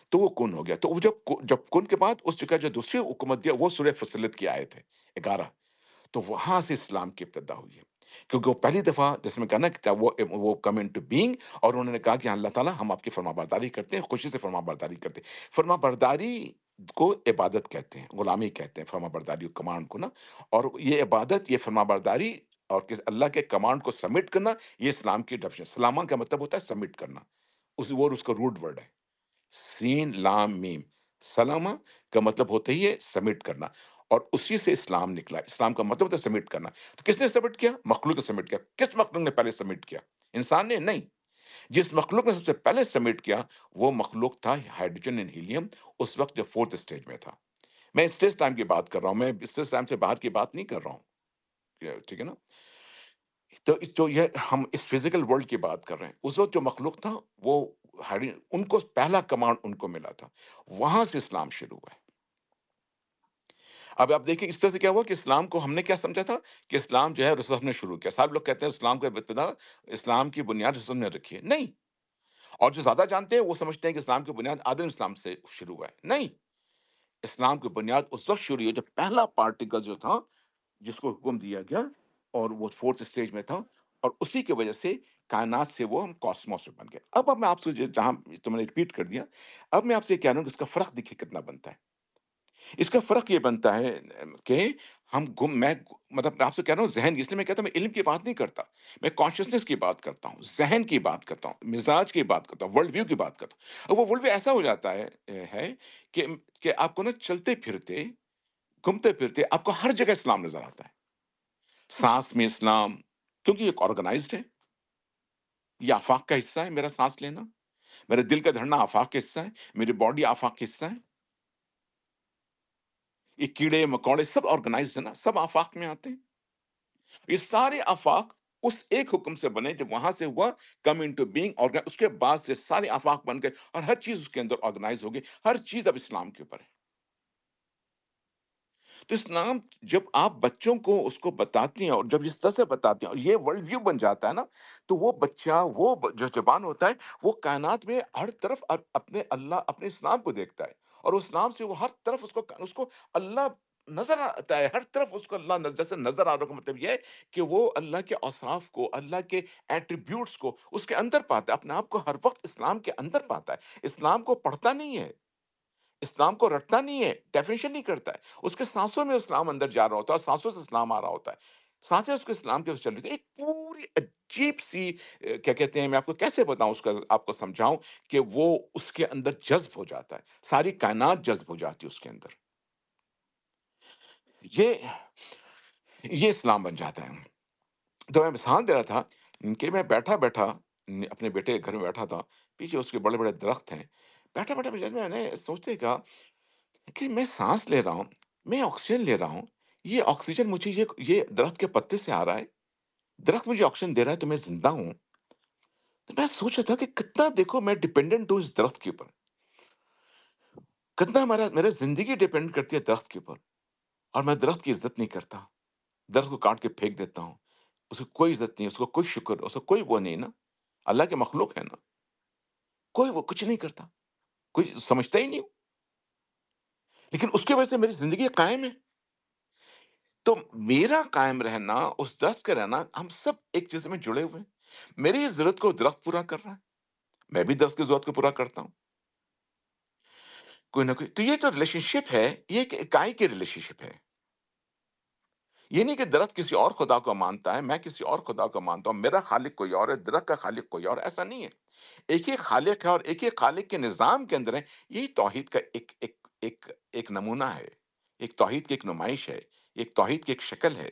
تو وہ کن ہو گیا؟ تو وہ جب جب کن کے بعد اس جگہ جو دوسری حکومت دیا وہ سورہ فصلت کی آئے تھے گیارہ۔ تو وہاں سے اسلام کی ابتدا ہوئی ہے۔ کیونکہ وہ پہلی دفعہ جیسے میں کہنا کہ وہ وہ کم ان ٹو بینگ اور انہوں نے کہا کہ اللہ تعالیٰ ہم آپ کی فرما برداری کرتے ہیں، خوشی سے فرما برداری کرتے ہیں۔ فرما برداری کو عبادت کہتے ہیں، غلامی کہتے ہیں، فرما برداری کمانڈ کو نا۔ اور یہ عبادت، یہ فرما برداری اور کس اللہ کے کمانڈ کو سبمٹ کرنا، یہ اسلام کی ڈیفینیشن سلامان کا مطلب ہوتا ہے سبمٹ کرنا۔ اس وہ اس کا روٹ ورڈ ہے۔ سین، لام، میم، سلامہ کا مطلب ہوتا ہی ہے سبمٹ کرنا۔ اور اسی سے اسلام نکلا۔ اسلام کا مطلب ہوتا ہے سبمٹ کرنا۔ تو کس نے سبمٹ کیا؟ مخلوق نے سبمٹ کیا۔ کس مخلوق نے پہلے سبمٹ کیا؟ انسان نے؟ نہیں۔ جس مخلوق نے سب سے پہلے سبمٹ کیا، وہ مخلوق تھا ہائیڈروجن اینڈ ہیلیم۔ اس وقت جو فورتھ اسٹیج میں تھا۔ میں اسٹیج ٹائم کی بات کر رہا ہوں، میں اسٹیج ٹائم سے باہر کی بات نہیں کر رہا ہوں۔ ٹھیک ہے نا؟ تو جو یہ ہم اس فزیکل ورلڈ کی بات کر رہے ہیں، اس وقت جو مخلوق تھا، وہ ان کو پہلا کمانڈ ان کو ملا تھا، وہاں سے اسلام شروع ہوا ہے۔ اب آپ دیکھیں، اس طرح سے کیا ہوا کہ اسلام کو ہم نے کیا سمجھا تھا؟ کہ اسلام جو ہے رسول نے شروع کیا۔ سب لوگ کہتے ہیں اسلام کو ابتدا، اسلام کی بنیاد رسول نے رکھی ہے۔ نہیں۔ اور جو زیادہ جانتے ہیں، وہ سمجھتے ہیں کہ اسلام کی بنیاد آدم اسلام سے شروع ہوا ہے۔ نہیں۔ اسلام کی بنیاد اس وقت شروع ہوئی جب پہلا پارٹیکل جو تھا جس کو حکم دیا گیا اور وہ فورتھ اسٹیج میں تھا اور اسی کی وجہ سے کائنات سے وہ ہم کاسموس میں بن گئے۔ اب اب میں آپ سے جہاں تم نے ریپیٹ کر دیا، اب میں آپ سے کہہ رہا ہوں کہ اس کا فرق دیکھیے کتنا بنتا ہے۔ اس کا فرق یہ بنتا ہے کہ ہم گم، میں مطلب آپ سے کہہ رہا ہوں ذہن، اس لیے میں کہتا ہوں میں علم کی بات نہیں کرتا، میں کانشیسنیس کی بات کرتا ہوں، ذہن کی بات کرتا ہوں، مزاج کی بات کرتا ہوں ورلڈ ویو کی بات کرتا ہوں۔ اور وہ ورلڈ ویو ایسا ہو جاتا ہے ہے کہ کہ آپ کو نا چلتے پھرتے گھومتے پھرتے آپ کو ہر جگہ اسلام نظر آتا ہے۔ سانس میں اسلام، کیونکہ یہ آرگنائزڈ ہے۔ یہ آفاق کا حصہ ہے، میرا سانس لینا۔ میرے دل کا دھڑنا آفاق کا حصہ ہے، میری باڈی آفاق کا حصہ ہے۔ یہ کیڑے، مکوڑے سب آرگنائز ہے نا، سب آفاق میں آتے ہیں۔ یہ سارے آفاق اس ایک حکم سے بنے جب وہاں سے ہوا کم انٹو بینگ اور اس کے بعد سے سارے آفاق بن گئے، اور ہر چیز اس کے اندر آرگنائز ہو گئی۔ ہر چیز اب اسلام کے اوپر ہے۔ تو اسلام جب آپ بچوں کو اس کو بتاتی ہیں اور جب اس طرح سے بتاتے ہیں اور یہ ورلڈ ویو بن جاتا ہے نا، تو وہ بچہ، وہ جو زبان ہوتا ہے، وہ کائنات میں ہر طرف اپنے اللہ، اپنے اسلام کو دیکھتا ہے اور اسلام سے وہ ہر طرف اس کو اس کو اللہ نظر آتا ہے، ہر طرف اس کو اللہ نظر، جیسے نظر آ رہا کا مطلب یہ ہے کہ وہ اللہ کے اوصاف کو، اللہ کے ایٹریبیوٹس کو اس کے اندر پاتا ہے، اپنے آپ کو ہر وقت اسلام کے اندر پاتا ہے۔ اسلام کو پڑھتا نہیں ہے۔ اسلام کو رٹتا نہیں ہے ڈیفینیشن نہیں کرتا ہے۔ اس کے سانسوں میں اسلام اندر جا رہا ہوتا ہے سانسوں سے اسلام آ رہا ہوتا ہے۔ سانسیں اس کو اسلام کے چل رہی تھی ایک پوری عجیب سی کیا کہتے ہیں، میں آپ کو کیسے بتاؤں، اس کا، آپ کو سمجھاؤں کہ وہ اس کے اندر جذب ہو جاتا ہے۔ ساری کائنات جذب ہو جاتی ہے اس کے اندر۔ یہ یہ اسلام بن جاتا ہے۔ تو میں مثال دے رہا تھا کہ میں بیٹھا بیٹھا، اپنے بیٹے کے گھر میں بیٹھا تھا، پیچھے اس کے بڑے بڑے درخت ہیں۔ بیٹھا بیٹھا میں نے سوچتے کہا کہ میں سانس لے رہا ہوں میں آکسیجن لے رہا ہوں یہ آکسیجن مجھے یہ یہ درخت کے پتے سے آ رہا ہے درخت مجھے آکسیجن دے رہا ہے تو میں زندہ ہوں تو میں سوچ رہا تھا کہ کتنا دیکھو میں ڈپینڈنٹ ہوں اس درخت کے اوپر کتنا ہمارا میرا زندگی ڈپینڈ کرتی ہے درخت کے اوپر اور میں درخت کی عزت نہیں کرتا درخت کو کاٹ کے پھینک دیتا ہوں اس کو کوئی عزت نہیں اس کو کوئی شکر اس کو کوئی وہ نہیں نا اللہ کے مخلوق ہے نا کوئی وہ کچھ نہیں کرتا کوئی سمجھتا ہی نہیں ہوں۔ لیکن اس کی وجہ سے میری زندگی قائم ہے۔ تو میرا قائم رہنا، اس درخت کا رہنا، ہم سب ایک چیز میں جڑے ہوئے ہیں۔ میری ضرورت کو درخت پورا کر رہا ہے۔ میں بھی درخت کی ضرورت کو پورا کرتا ہوں۔ کوئی نہ کوئی، تو یہ جو ریلیشن شپ ہے، یہ ایک اکائی کی ریلیشن شپ ہے۔ یہ نہیں کہ درخت کسی اور خدا کو مانتا ہے، میں کسی اور خدا کو مانتا ہوں، میرا خالق کوئی اور ہے، درخت کا خالق کوئی اور، ایسا نہیں ہے۔ ایک ہی خالق ہے اور ایک ہی خالق کے نظام کے اندر ہے یہی توحید کا ایک ایک ایک ایک نمونہ ہے۔ ایک توحید کی ایک نمائش ہے، ایک توحید کی ایک شکل ہے۔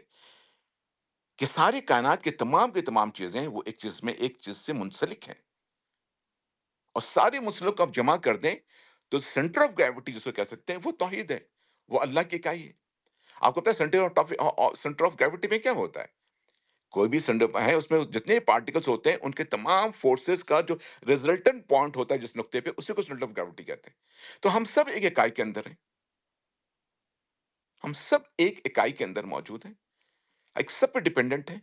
کہ ساری کائنات کے تمام کی تمام چیزیں وہ ایک چیز میں ایک چیز سے منسلک ہیں۔ اور ساری مسلوں کو آپ جمع کر دیں تو سینٹر آف گریوٹی جس کو کہہ سکتے ہیں، وہ توحید ہے، وہ اللہ کی اکائی ہے۔ آپ کو پتا ہے centre of centre of gravity میں کیا ہوتا ہے؟ کوئی بھی سینٹر ہے، اس میں جتنے پارٹیکلس ہوتے ہیں، ان کے تمام فورسز کا جو ریزلٹنٹ پوائنٹ ہوتا ہے، جس نقطے پہ، اسی کو سینٹر آف گریوٹی کہتے ہیں۔ تو ہم سب ایک اکائی کے اندر ہیں۔ ہم سب ایک اکائی کے اندر موجود ہیں۔ ایک سب پہ ڈپینڈنٹ ہیں۔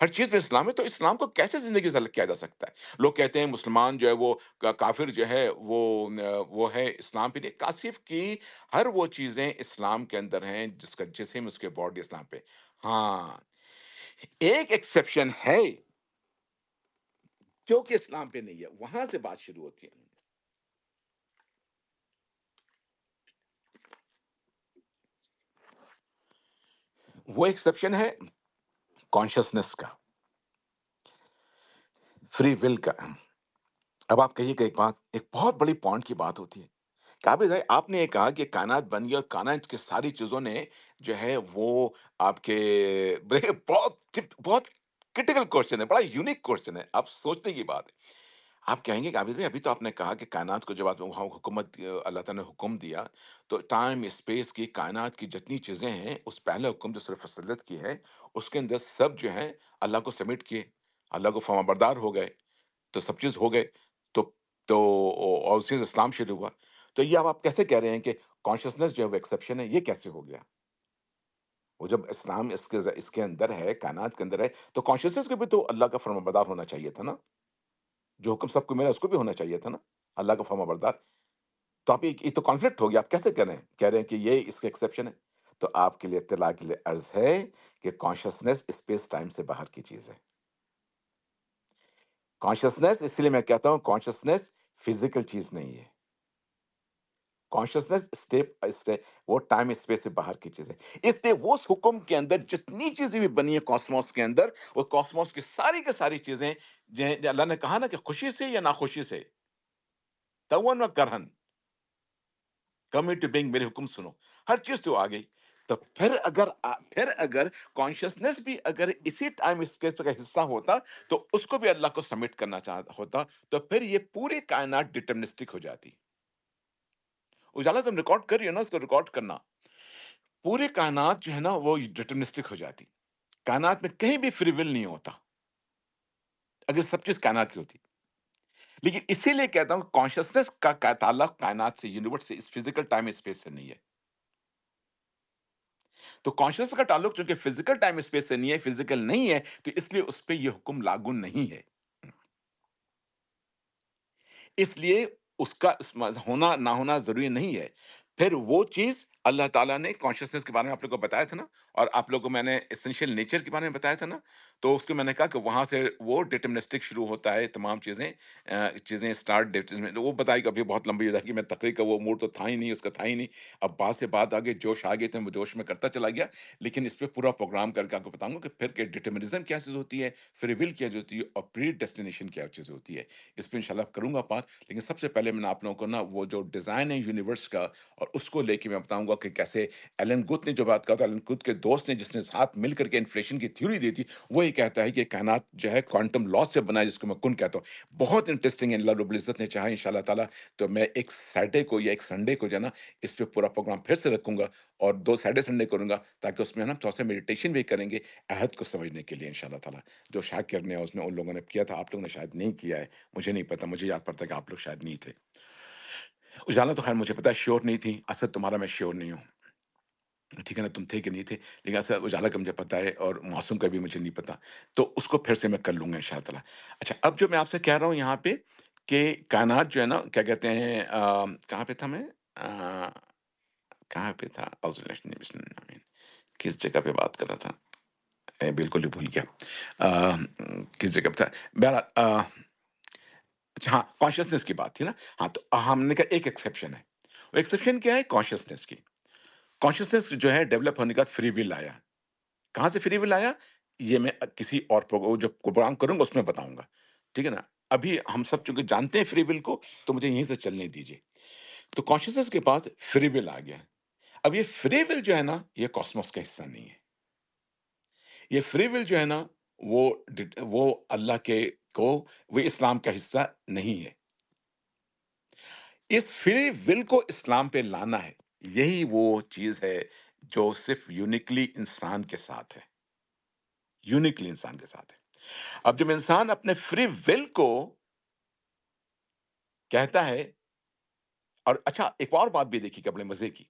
ہر چیز میں اسلام ہے، تو اسلام کو کیسے زندگی سے الگ کیا جا سکتا ہے؟ لوگ کہتے ہیں مسلمان جو ہے وہ کافر جو ہے وہ وہ ہے اسلام پہ۔ نہیں کاسف کی ہر وہ چیزیں اسلام کے اندر ہیں، جس کا جسم اس کے باڈی اسلام پہ۔ ہاں ایک ایکسیپشن ہے۔ جو کہ اسلام پہ نہیں ہے، وہاں سے بات شروع ہوتی ہے۔ وہ ایکسیپشن ہے کانشیسنس کا۔ فری ول کا۔ اب آپ کہیے کہ ایک بات، ایک بہت بڑی پوائنٹ کی بات ہوتی ہے۔ کابل بھائی آپ نے یہ کہا کہ کائنات بن گئی اور کائنات کی ساری چیزوں نے جو ہے وہ آپ کے بہت بہت کرٹیکل کوشچن ہے بڑا یونیک کوشچن ہے آپ سوچنے کی بات ہے آپ کہیں گے کہ عابد بھائی ابھی تو آپ نے کہا کہ کائنات کو جب آپ وہاں حکومت اللہ تعالیٰ نے حکم دیا تو ٹائم اسپیس کی کائنات کی جتنی چیزیں ہیں اس پہلے حکم جو صرف فصلت کی ہے اس کے اندر سب جو ہیں اللہ کو سبمٹ کیے اللہ کو فرما بردار ہو گئے تو سب چیز ہو گئے تو تو اور اسی سے اسلام شروع ہوا تو یہ اب آپ کیسے کہہ رہے ہیں کہ کانشیسنس جو ہے وہ ایکسیپشن ہے، یہ کیسے ہو گیا؟ وہ جب اسلام اس کے اس کے اندر ہے، کائنات کے اندر ہے، تو کانشیسنس کو بھی تو اللہ کا فرما بردار ہونا چاہیے تھا نا؟ جو حکم سب کو ملا، اس کو بھی ہونا چاہیے تھا نا؟ اللہ کا فرما بردار۔ تو آپ یہ تو کانفلکٹ ہو گیا، آپ کیسے کہہ رہے ہیں؟ کہہ رہے ہیں کہ یہ اس کا ایکسیپشن ہے۔ تو آپ کے لیے اطلاع کے لیے عرض ہے کہ کانشیسنس اسپیس ٹائم سے باہر کی چیز ہے۔ کانشیسنس اس لیے میں کہتا ہوں کانشیسنس فزیکل چیز نہیں ہے۔ کانشیسنس اسٹیپ وہ ٹائم اسپیس سے باہر کی چیز ہے اس لیے وہ اس حکم کے اندر جتنی چیزیں بھی بنی ہیں کاسموس کے اندر، وہ کاسموس کی ساری کی ساری چیزیں اللہ نے کہا نا کہ خوشی سے یا ناخوشی سے۔ تون و کرہن۔ کمی ٹو بینگ میرے حکم سنو۔ ہر چیز تو آ گئی۔ تو پھر اگر پھر اگر کانشیسنس بھی اگر اسی ٹائم اسپیس کا حصہ ہوتا، تو اس کو بھی اللہ کو سبمٹ کرنا چاہتا ہوتا، تو پھر یہ پوری کائنات ڈٹرمنسٹک ہو جاتی۔ اجالا تم ریکارڈ کر رہی ہو نا، اس کو ریکارڈ کرنا۔ پوری کائنات جو ہے نا، وہ ڈٹرمنسٹک ہو جاتی۔ کائنات میں کہیں بھی فری ول نہیں ہوتا۔ اگر سب چیز کائنات کی ہوتی۔ لیکن اسی لیے کہتا ہوں کانشیسنس کا تعلق کائنات سے یونیورس سے، اس فزیکل ٹائم اسپیس سے نہیں ہے۔ تو کانشیسنس کا تعلق چونکہ فزیکل ٹائم اسپیس سے نہیں ہے فزیکل نہیں ہے، تو اس لیے اس پہ یہ حکم لاگو نہیں ہے۔ اس لیے اس کا اس ہونا نہ ہونا ضروری نہیں ہے۔ پھر وہ چیز اللہ تعالیٰ نے کانشیسنیس کے بارے میں آپ لوگ کو بتایا تھا نا اور آپ لوگ کو میں نے اسینشیل نیچر کے بارے میں بتایا تھا نا۔ تو اس کو میں نے کہا کہ وہاں سے وہ ڈٹرمنسٹک شروع ہوتا ہے، تمام چیزیں چیزیں اسٹارٹ وہ بتائی کہ ابھی بہت لمبی ہو جائے گی، میں تقریر کا وہ موڈ تو تھا ہی نہیں، اس کا تھا ہی نہیں۔ اب بات سے بات آگے جوش آ گئے تھے میں جوش میں کرتا چلا گیا، لیکن اس پہ پورا پروگرام کر کے آپ کو بتاؤں گا کہ پھر کہ ڈٹرمنزم کیا چیز ہوتی ہے فری ول کیا چیز ہوتی ہے اور پری ڈیسٹینیشن کیا چیز ہوتی ہے۔ اس پہ انشاءاللہ کروں گا بات لیکن سب سے پہلے میں نے آپ لوگوں کو نا وہ جو ڈیزائن ہے یونیورس کا اور اس کو لے کے میں بتاؤں گا گا کہ کیسے ایلن گت نے جو بات کہا تھا ایلن گت کے دوست نے جس نے ساتھ مل کر کے انفلیشن کی تھیوری دی تھی، وہ یہ کہتا ہے کہ کائنات جو ہے کوانٹم لا سے بنا ہے، جس کو میں کن کہتا ہوں۔ بہت انٹرسٹنگ ہے، اللہ رب العزت نے چاہا ان شاء اللہ تعالیٰ تو میں ایک سیٹرڈے کو یا ایک سنڈے کو جو ہے نا، اس پہ پورا پروگرام پھر سے رکھوں گا اور دو سیٹرڈے سنڈے کروں گا تاکہ اس میں نا تھوڑا سا میڈیٹیشن بھی کریں گے عہد کو سمجھنے کے لیے ان شاء اللہ تعالیٰ۔ جو شاکر نے، اس میں ان لوگوں نے کیا تھا، آپ لوگوں نے شاید نہیں کیا ہے، مجھے نہیں پتا، مجھے یاد پڑتا کہ آپ لوگ شاید نہیں تھے۔ اجالا تو خیر مجھے پتا شیور نہیں تھی۔ اصل تمہارا میں شیور نہیں ہوں۔ ٹھیک ہے نا تم تھے کہ نہیں تھے لیکن اصل اجالا کا مجھے پتا ہے اور معصوم کا بھی مجھے نہیں پتا تو اس کو پھر سے میں کر لوں گا ان شاء اللہ۔ تعالیٰ اچھا اب جو میں آپ سے کہہ رہا ہوں یہاں پہ کہ کائنات جو ہے نا کیا کہتے ہیں آ، کہاں پہ تھا میں؟ کہاں پہ تھا؟ کس جگہ پہ بات کر رہا تھا؟ اے، بالکل ہی بھول گیا۔ آ، کس جگہ پہ تھا؟ بہرحال آ، اچھا ہاں کانشیسنیس کی بات تھی نا۔ ہاں تو ہم نے کہا ایک ایکسیپشن ہے۔ وہ ایکسیپشن کیا ہے؟ کانشیسنیس کی۔ کانشیسنیس جو ہے ڈیولپ ہونے کے بعد فری ول آیا۔ کہاں سے فری ول آیا؟ یہ میں کسی اور جو پروگرام کروں گا اس میں بتاؤں گا۔ ٹھیک ہے نا؟ ابھی ہم سب چونکہ جانتے ہیں فری ول کو، تو مجھے یہیں سے چلنے دیجیے تو کانشیسنیس کے پاس فری ول آ گیا۔ اب یہ فری ول جو ہے نا، یہ کاسموس کا حصہ نہیں ہے۔ یہ فری ول جو ہے نا، وہ وہ اللہ کے کو، وہ اسلام کا حصہ نہیں ہے۔ اس فری ول کو اسلام پہ لانا ہے۔ یہی وہ چیز ہے جو صرف یونیکلی انسان کے ساتھ ہے۔ یونیکلی انسان کے ساتھ ہے۔ اب جب انسان اپنے فری ول کو کہتا ہے، اور اچھا ایک اور بات بھی دیکھی کہ بڑے مزے کی،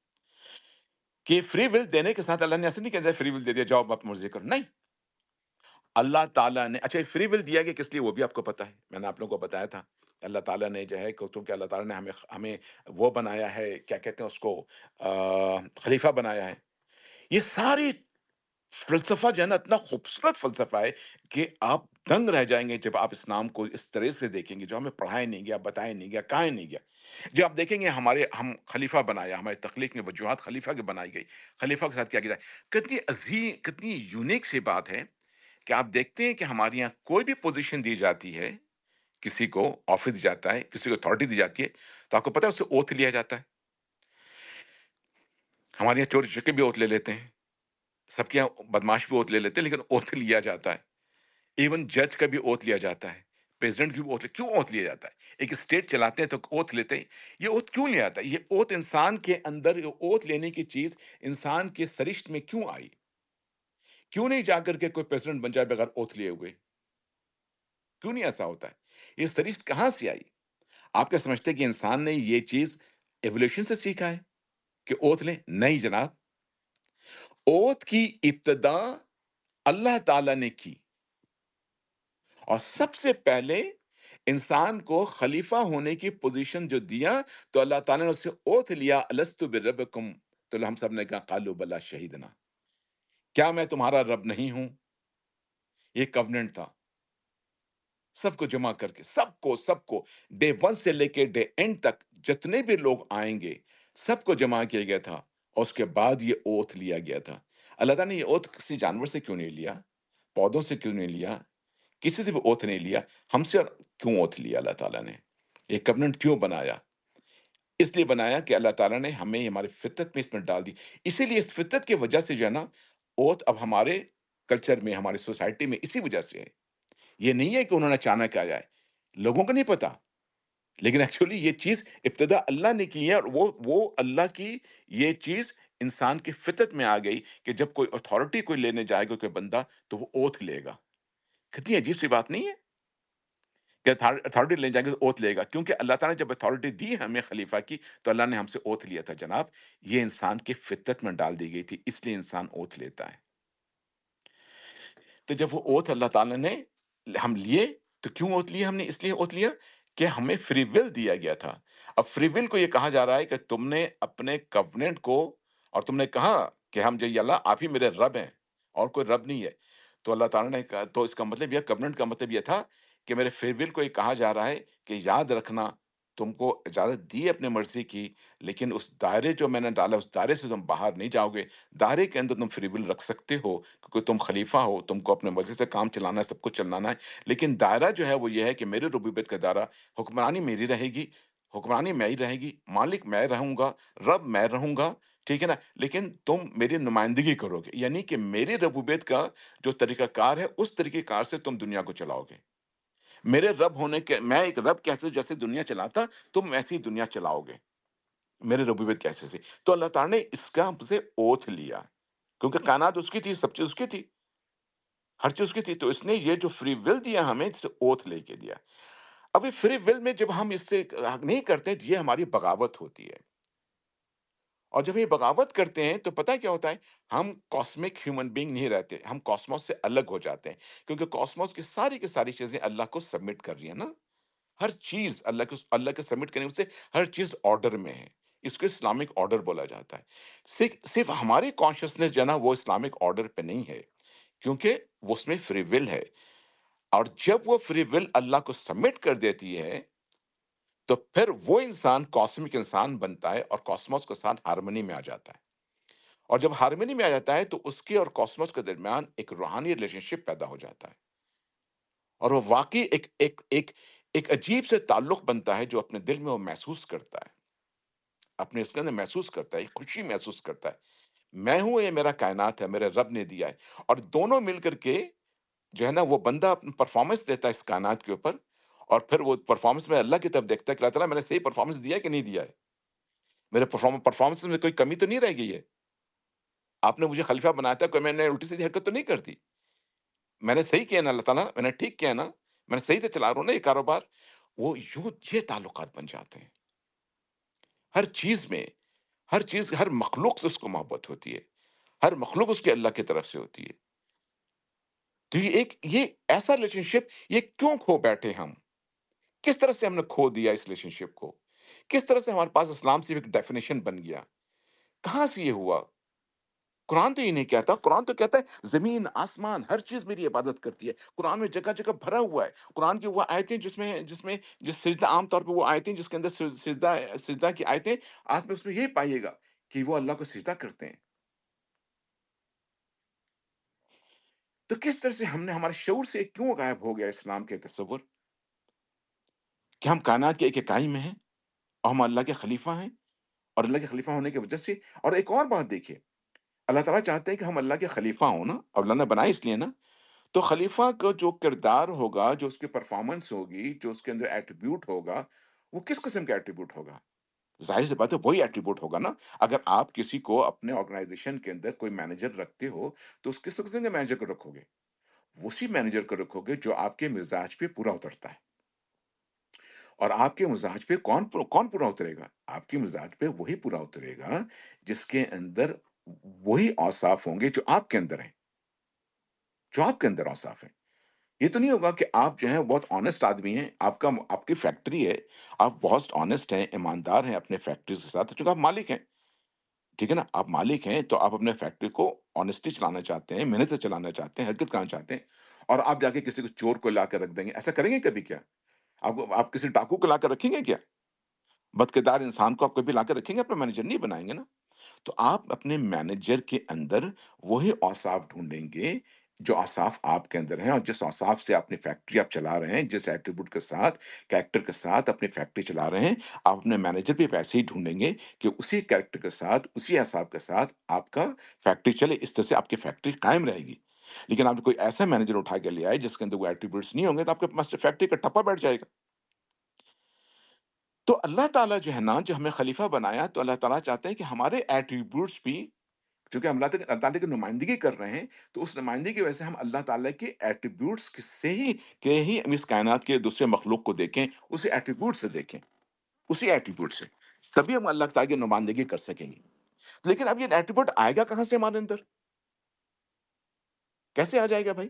کہ فری ول دینے کے ساتھ اللہ نے ایسے نہیں کہا فری ول دے دیا، جاؤ آپ مرضی کرو۔ نہیں۔ اللہ تعالیٰ نے اچھا فری ول دیا گیا، کس لیے؟ وہ بھی آپ کو پتا ہے، میں نے آپ لوگوں کو بتایا تھا۔ اللہ تعالیٰ نے جو ہے کہ کیونکہ اللہ تعالیٰ نے ہمیں ہمیں وہ بنایا ہے، کیا کہتے ہیں اس کو خلیفہ بنایا ہے۔ یہ ساری فلسفہ جو ہے نا، اتنا خوبصورت فلسفہ ہے کہ آپ دنگ رہ جائیں گے جب آپ اسلام کو اس طرح سے دیکھیں گے، جو ہمیں پڑھائے نہیں گیا بتائے نہیں گیا، کہاں نہیں گیا۔ جب آپ دیکھیں گے ہمارے، ہم خلیفہ بنایا ہمارے تخلیق میں وجوہات خلیفہ کی بنائی گئی۔ خلیفہ کے ساتھ کیا کیا جائے؟ کتنی عظیم، کتنی یونیک سی بات ہے کہ آپ دیکھتے ہیں کہ ہمارے یہاں کوئی بھی پوزیشن دی جاتی ہے کسی کو آفس دی جاتا ہے، کسی کو اتھارٹی دی جاتی ہے، تو آپ کو پتا ہے اسے اوتھ لیا جاتا ہے۔ ہمارے یہاں چوری چکے بھی اوتھ لے لیتے ہیں۔ سب کے یہاں بدماش بھی اوتھ لے لیتے ہیں، لیکن اوتھ لیا جاتا ہے۔ ایون جج کا بھی اوتھ لیا جاتا ہے۔ پریزیڈنٹ کی بھی اوتھ کیوں اوتھ لیا جاتا ہے؟ ایک اسٹیٹ چلاتے ہیں تو اوتھ لیتے ہیں۔ یہ اوتھ کیوں لیا جاتا ہے یہ اوتھ انسان کے اندر، یہ اوتھ لینے کی چیز انسان کے سرشت میں کیوں آئی؟ کیوں نہیں جا کر کے کوئی پریزیڈنٹ بن جائے بغیر اوتھ لیے ہوئے؟ کیوں نہیں ایسا ہوتا ہے؟ یہ سرشت کہاں سے آئی؟ آپ کیا سمجھتے کہ انسان نے یہ چیز ایولیوشن سے سیکھا ہے کہ اوتھ لیں؟ نہیں جناب۔ اوتھ کی ابتدا اللہ تعالیٰ نے کی۔ اور سب سے پہلے انسان کو خلیفہ ہونے کی پوزیشن جو دیا تو اللہ تعالیٰ نے اس سے اوتھ لیا۔ الستو بربکم۔ تو ہم سب نے کہا، قالو بلا شہیدنا۔ کیا میں تمہارا رب نہیں ہوں؟ یہ کوننٹ تھا۔ سب کو جمع کر کے، سب کو سب کو۔ ڈے ون سے لے کے ڈے اینڈ تک جتنے بھی لوگ آئیں گے، سب کو جمع کیا گیا تھا۔ اور اس کے بعد یہ اوتھ لیا گیا تھا۔ اللہ تعالیٰ نے یہ اوتھ کسی جانور سے کیوں نہیں لیا؟ پودوں سے کیوں نہیں لیا؟ کسی سے بھی اوتھ نہیں لیا؟ ہم سے کیوں اوتھ لیا اللہ تعالیٰ نے؟ یہ کوننٹ کیوں بنایا؟ اس لیے بنایا کہ اللہ تعالیٰ نے ہمیں ہمارے فطرت میں اس میں ڈال دی۔ اسی لیے اس فطرت کی وجہ سے جو ہے نا اوتھ اب ہمارے کلچر میں، ہماری سوسائٹی میں اسی وجہ سے ہے۔ یہ نہیں ہے کہ انہوں نے اچانک آیا ہے لوگوں کو نہیں پتا لیکن ایکچولی یہ چیز ابتدا اللہ نے کی ہے اور وہ وہ اللہ کی یہ چیز انسان کی فطرت میں آ گئی کہ جب کوئی اتھارٹی کوئی لینے جائے گا، کوئی بندہ، تو وہ اوتھ لے گا۔ کتنی عجیب سی بات نہیں ہے؟ کہ اتھارٹی لے جائیں گے تو اوتھ لے گا۔ کیونکہ اللہ تعالیٰ نے جب اتھارٹی دی ہمیں خلیفہ کی، تو اللہ نے ہم سے اوتھ لیا تھا، جناب۔ یہ انسان کی فطرت میں ڈال دی گئی تھی، اس لیے انسان اوتھ لیتا ہے۔ تو جب وہ اوتھ اللہ تعالیٰ نے ہم لیے تو کیوں اوت لیے؟ ہم نے اس لیے اوت لیا کہ ہمیں فری ول دیا گیا تھا۔ اب فری ول کو یہ کہا جا رہا ہے کہ تم نے اپنے کوننٹ کو اور تم نے کہا کہ ہم جو یہ اللہ آپ ہی میرے رب ہیں اور کوئی رب نہیں ہے۔ تو اللہ تعالیٰ نے کہا، تو اس کا مطلب یہ کوننٹ کا مطلب یہ تھا کہ میرے فری ول کو یہ کہا جا رہا ہے کہ یاد رکھنا۔ تم کو اجازت دی اپنے مرضی کی، لیکن اس دائرے جو میں نے ڈالا، اس دائرے سے تم باہر نہیں جاؤ گے۔ دائرے کے اندر تم فری ول رکھ سکتے ہو، کیونکہ تم خلیفہ ہو، تم کو اپنے مرضی سے کام چلانا ہے، سب کچھ چلانا ہے۔ لیکن دائرہ جو ہے وہ یہ ہے کہ میرے ربوبیت کا دائرہ، حکمرانی میری رہے گی۔ حکمرانی میں ہی رہے گی۔ مالک میں رہوں گا، رب میں رہوں گا، ٹھیک ہے نا؟ لیکن تم میری نمائندگی کرو گے۔ یعنی کہ میری ربوبیت کا جو طریقہ کار ہے، اس طریقہ کار سے تم دنیا کو چلاؤ گے۔ میرے رب ہونے کے، میں ایک رب کیسے جیسے دنیا چلاتا، تم ایسی دنیا چلاؤ گے۔ میرے ربوبیت کیسے سے تو اللہ تعالیٰ نے اس کا ہم سے اوتھ لیا۔ کیونکہ کائنات اس کی تھی، سب چیز اس کی تھی۔ ہر چیز اس کی تھی، تو اس نے یہ جو فری ول دیا ہمیں، اس سے اوتھ لے کے دیا۔ اب یہ فری ول میں جب ہم اس سے نہیں کرتے، یہ ہماری بغاوت ہوتی ہے۔ اور جب یہ بغاوت کرتے ہیں تو پتہ کیا ہوتا ہے؟ ہم کاسمک ہیومن بینگ نہیں رہتے، ہم کاسموس سے الگ ہو جاتے ہیں، کیونکہ کاسموس کی ساری کی ساری چیزیں اللہ کو سبمٹ کر رہی ہیں نا۔ ہر چیز اللہ کو اللہ کے سبمٹ کرنے سے ہر چیز آرڈر میں ہے، اس کو اسلامک آرڈر بولا جاتا ہے۔ صرف صرف ہماری کانشیسنیس جو ہے نا، وہ اسلامک آرڈر پہ نہیں ہے، کیونکہ وہ اس میں فری ول ہے۔ اور جب وہ فری ول اللہ کو سبمٹ کر دیتی ہے تو پھر وہ انسان کاسمک انسان بنتا ہے اور کاسموس کے ساتھ ہارمنی میں آ جاتا ہے۔ اور جب ہارمنی میں آ جاتا ہے تو اس کے اور کاسموس کے درمیان ایک روحانی ریلیشن شپ پیدا ہو جاتا ہے۔ اور وہ واقعی ایک ایک ایک ایک عجیب سے تعلق بنتا ہے جو اپنے دل میں وہ محسوس کرتا ہے۔ اپنے اس کے اندر محسوس کرتا ہے خوشی محسوس کرتا ہے۔ میں ہوں، یہ میرا کائنات ہے، میرے رب نے دیا ہے۔ اور دونوں مل کر کے جو ہے نا، وہ بندہ پرفارمنس دیتا ہے اس کائنات کے اوپر۔ اور پھر وہ پرفارمنس میں اللہ کی طرف دیکھتا ہے کہ اللہ تعالیٰ میں نے صحیح پرفارمنس دیا ہے کہ نہیں دیا ہے؟ میرے پرفارمنس میں کوئی کمی تو نہیں رہ گئی ہے؟ آپ نے مجھے خلیفہ بنایا تھا کوئی میں نے الٹی سیدھی حرکت تو نہیں کرتی میں نے صحیح کیا نا اللہ تعالیٰ، میں نے ٹھیک کیا نا، میں نے صحیح سے چلا رہا ہوں نا یہ کاروبار۔ وہ یوں یہ تعلقات بن جاتے ہیں۔ ہر چیز میں، ہر چیز، ہر مخلوق سے اس کو محبت ہوتی ہے۔ ہر مخلوق اس کے اللہ کی طرف سے ہوتی ہے۔ تو یہ ایک، یہ ایسا ریلیشن شپ یہ کیوں کھو بیٹھے ہم؟ کس طرح سے ہم نے کھو دیا اس ریلیشن شپ کو؟ کس طرح سے ہمارے پاس اسلام صرف ایک ڈیفینیشن بن گیا؟ کہاں سے یہ ہوا؟ قرآن تو یہ نہیں کہتا، قرآن تو کہتا ہے زمین، آسمان، ہر چیز میری عبادت کرتی ہے۔ قرآن میں جگہ جگہ بھرا ہوا ہے۔ قرآن کی وہ آیتیں جس میں جس میں، جس سجدہ عام طور پہ وہ آیتیں جس کے اندر سجدہ سجدہ کی آیتیں آج میں اس میں یہی پائیے گا کہ وہ اللہ کو سجدہ کرتے ہیں۔ تو کس طرح سے ہم نے، ہمارے شعور سے کیوں غائب ہو گیا اسلام کے تصور؟ کہ ہم کائنات کے ایک اکائی میں ہیں اور ہم اللہ کے خلیفہ ہیں اور اللہ کے خلیفہ ہونے کی وجہ سے۔ اور ایک اور بات دیکھیے، اللہ تعالیٰ چاہتے ہیں کہ ہم اللہ کے خلیفہ ہوں نا اور اللہ نے بنائے اس لیے نا۔ تو خلیفہ کا جو کردار ہوگا، جو اس کی پرفارمنس ہوگی، جو اس کے اندر ایٹریبیوٹ ہوگا، وہ کس قسم کا ایٹریبیوٹ ہوگا؟ ظاہر سی بات ہے، وہی ایٹریبیوٹ ہوگا نا۔ اگر آپ کسی کو اپنے آرگنائزیشن کے اندر کوئی مینیجر رکھتے ہو، تو اس کس قسم کے مینیجر کو رکھو گے؟ اسی مینیجر کو رکھو گے جو آپ کے مزاج پہ پورا اترتا ہے۔ اور آپ کے مزاج پہ کون کون پورا اترے گا؟ آپ کے مزاج پہ وہی پورا اترے گا جس کے اندر وہی اوصاف ہوں گے جو آپ کے اندر ہیں۔ جو آپ کے اندر اوصاف ہیں۔ یہ تو نہیں ہوگا کہ آپ جو ہیں بہت آنےسٹ آدمی ہیں، آپ کا آپ کی فیکٹری ہے، آپ بہت آنےسٹ ہیں، ایماندار ہیں اپنے فیکٹری کے ساتھ، چونکہ آپ مالک ہیں۔ ٹھیک ہے نا؟ آپ مالک ہیں تو آپ اپنے فیکٹری کو آنےسٹی چلانا چاہتے ہیں، محنت سے چلانا چاہتے ہیں، حرکت کرنا چاہتے ہیں اور آپ جا کے کسی کو چور کو لا کر رکھ دیں گے۔ ایسا کریں گے کبھی کیا؟ آپ آپ کسی ڈاکو کو لا کر رکھیں گے کیا؟ بدکردار انسان کو آپ کبھی لا کر رکھیں گے؟ اپنا مینیجر نہیں بنائیں گے نا؟ تو آپ اپنے مینیجر کے اندر وہی اوصاف ڈھونڈیں گے جو اوصاف آپ کے اندر ہیں اور جس اوصاف سے اپنی فیکٹری آپ چلا رہے ہیں، جس ایٹریبیوٹ کے ساتھ کریکٹر کے ساتھ اپنی فیکٹری چلا رہے ہیں، آپ اپنے مینیجر بھی ویسے ہی ڈھونڈیں گے کہ اسی کریکٹر کے ساتھ، اسی اعصاب کے ساتھ آپ کا فیکٹری چلے، اس طرح سے آپ کی فیکٹری قائم رہے گی۔ لیکن آپ نے کوئی ایسا مینیجر اٹھا کے لے آئے جس کے اندر وہ ایٹریبیوٹس نہیں ہوں گے تو آپ کے پاس فیکٹری کا ٹپا بیٹھ جائے گا۔ تو اللہ تعالیٰ جو ہے نا، جو ہمیں خلیفہ بنایا، تو اللہ تعالیٰ چاہتے ہیں کہ ہمارے ایٹریبیوٹس بھی، چونکہ ہم اللہ تعالیٰ کی نمائندگی کر رہے ہیں، تو اس نمائندگی کی وجہ سے ہم اللہ تعالیٰ کے ایٹریبیوٹس سے ہی کہ ہی ہم اس کائنات کے دوسرے مخلوق کو دیکھیں، اسی ایٹریبیوٹ سے دیکھیں، اسی ایٹریبیوٹ سے، تبھی ہم اللہ تعالیٰ کی نمائندگی کر سکیں گے۔ لیکن اب یہ ایٹریبیوٹ آئے گا کہاں سے ہمارے اندر؟ کیسے آ جائے گا بھائی؟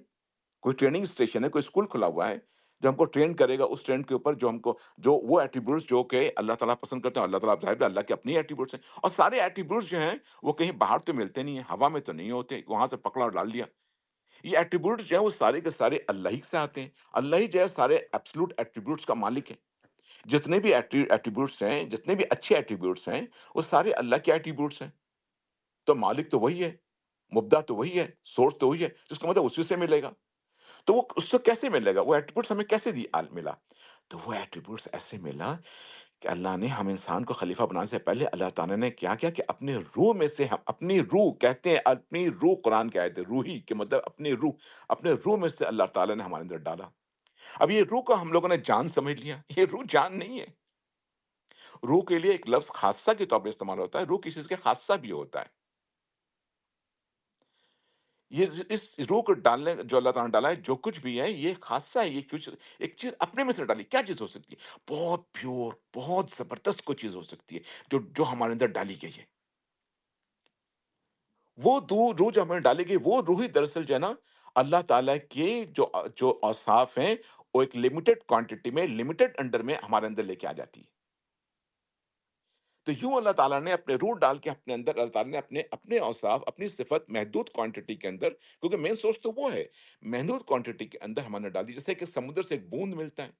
کوئی ٹریننگ اسٹیشن ہے، کوئی اسکول کھلا ہوا ہے، جو ہم کو ٹرین کرے گا اس ٹرین کے اوپر جو ہم کو، جو وہ ایٹریبیوٹس جو کہ اللہ تعالیٰ پسند کرتے ہیں، اللہ تعالیٰ ظاہر اللہ کے اپنی ایٹریبیوٹس ہیں۔ اور سارے ایٹریبیوٹس جو ہیں، وہ کہیں باہر تو ملتے نہیں ہیں، ہوا میں تو نہیں ہوتے، وہاں سے پکڑا اور ڈال دیا یہ ایٹریبیوٹس جو ہیں، وہ سارے کے سارے اللہ ہی سے آتے ہیں۔ اللہ ہی جو ہے، سارے ایبسلوٹ ایٹریبیوٹس کا مالک ہے جتنے بھی ایٹریبیوٹس ہیں، جتنے بھی اچھے ایٹریبیوٹس ہیں، وہ سارے اللہ کے ایٹریبیوٹس ہیں۔ تو مالک تو وہی ہے۔ مبدا تو وہی ہے، سورس تو وہی ہے، جس کا مطلب اسی سے ملے گا۔ تو وہ اس کو کیسے ملے گا؟ وہ ایٹریبیوٹس ہمیں کیسے دی ملا؟ تو وہ ایٹریبیوٹس ایسے ملا کہ اللہ نے ہم انسان کو خلیفہ بنانے سے پہلے اللہ تعالیٰ نے کیا کیا کہ اپنے روح میں سے ہم اپنی روح کہتے ہیں، اپنی روح قرآن کے آیت ہے، روحی کے مطلب اپنی روح اپنے روح میں سے اللہ تعالیٰ نے ہمارے اندر ڈالا۔ اب یہ روح کو ہم لوگوں نے جان سمجھ لیا۔ یہ روح جان نہیں ہے۔ روح کے لیے ایک لفظ خاصہ کے طور پر استعمال ہوتا ہے، روح کسی چیز کے خاصہ بھی ہوتا ہے۔ یہ اس روح کو ڈالنے جو اللہ تعالیٰ نے ڈالا ہے، جو کچھ بھی ہے، یہ خاصہ ہے، یہ کچھ ایک چیز اپنے میں سے ڈالی، کیا چیز ہو سکتی ہے؟ بہت پیور، بہت زبردست کوئی چیز ہو سکتی ہے جو جو ہمارے اندر ڈالی گئی ہے۔ وہ دو روح جو ہمیں ڈالی گئی، وہ روح ہی دراصل جو ہے نا، اللہ تعالیٰ کے جو جو اوصاف ہیں، وہ ایک لمیٹڈ کوانٹٹی میں لمیٹڈ انڈر میں ہمارے اندر لے کے آ جاتی ہے۔ تو یوں اللہ تعالیٰ نے اپنے روح ڈال کے اپنے اندر، اللہ تعالیٰ نے اپنے اپنے اوصاف، اپنی صفت محدود کوانٹٹی کے اندر، کیونکہ مین سورس تو وہ ہے، محدود کوانٹٹی کے اندر ہمارے نے ڈال دی۔ جیسے کہ سمندر سے ایک بوند ملتا ہے،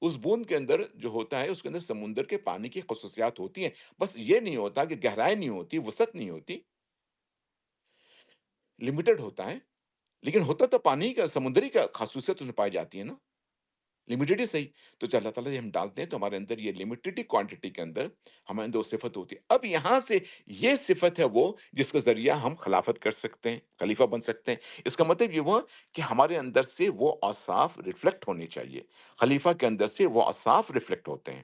اس بوند کے اندر جو ہوتا ہے، اس کے اندر سمندر کے پانی کی خصوصیات ہوتی ہیں۔ بس یہ نہیں ہوتا کہ گہرائی نہیں ہوتی، وسعت نہیں ہوتی لمیٹڈ ہوتا ہے۔ لیکن ہوتا تو پانی کا، سمندری کا خصوصیت اس میں پائی جاتی ہے نا۔ لمیٹڈ ہی صحیح تو جب اللہ تعالیٰ جب ہم ڈالتے ہیں تو ہمارے اندر یہ لمیٹڈ کوانٹٹی کے اندر ہمارے اندر وہ صفت ہوتی ہے اب یہاں سے یہ صفت ہے وہ جس کا ذریعہ ہم خلافت کر سکتے ہیں خلیفہ بن سکتے ہیں اس کا مطلب یہ ہوا کہ ہمارے اندر سے وہ اوصاف ریفلیکٹ ہونے چاہیے خلیفہ کے اندر سے وہ اوصاف ریفلیکٹ ہوتے ہیں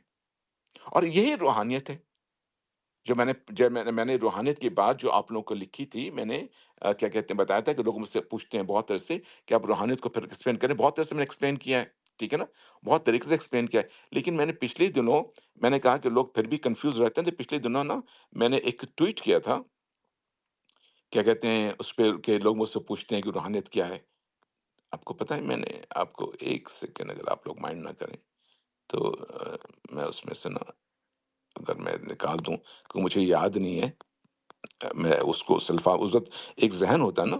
اور یہی روحانیت ہے جو میں نے جب میں نے میں نے روحانیت کی بات جو آپ لوگوں کو لکھی تھی میں نے کیا کہتے ہیں بتایا تھا کہ لوگ مجھ سے پوچھتے ہیں بہت طرح سے کہ آپ روحانیت کو پھر ایکسپلین کریں بہت طرح سے میں نے ایکسپلین کیا ہے ٹھیک ہے نا؟ بہت طریقے سے ایکسپلین کیا ہے۔ لیکن میں نے پچھلے دنوں میں نے کہا کہ لوگ پھر بھی کنفیوز رہتے ہیں۔ تو پچھلے دنوں نا میں نے ایک ٹویٹ کیا تھا۔ کیا کہتے ہیں؟ اس پہ کہ لوگ مجھ سے پوچھتے ہیں کہ روحانیت کیا ہے؟ آپ کو پتہ ہے، میں نے آپ کو ایک سیکنڈ اگر آپ لوگ مائنڈ نہ کریں تو میں اس میں سے نا اگر میں نکال دوں کہ مجھے یاد نہیں ہے۔ میں اس کو سلفا، اس وقت ایک ذہن ہوتا ہے نا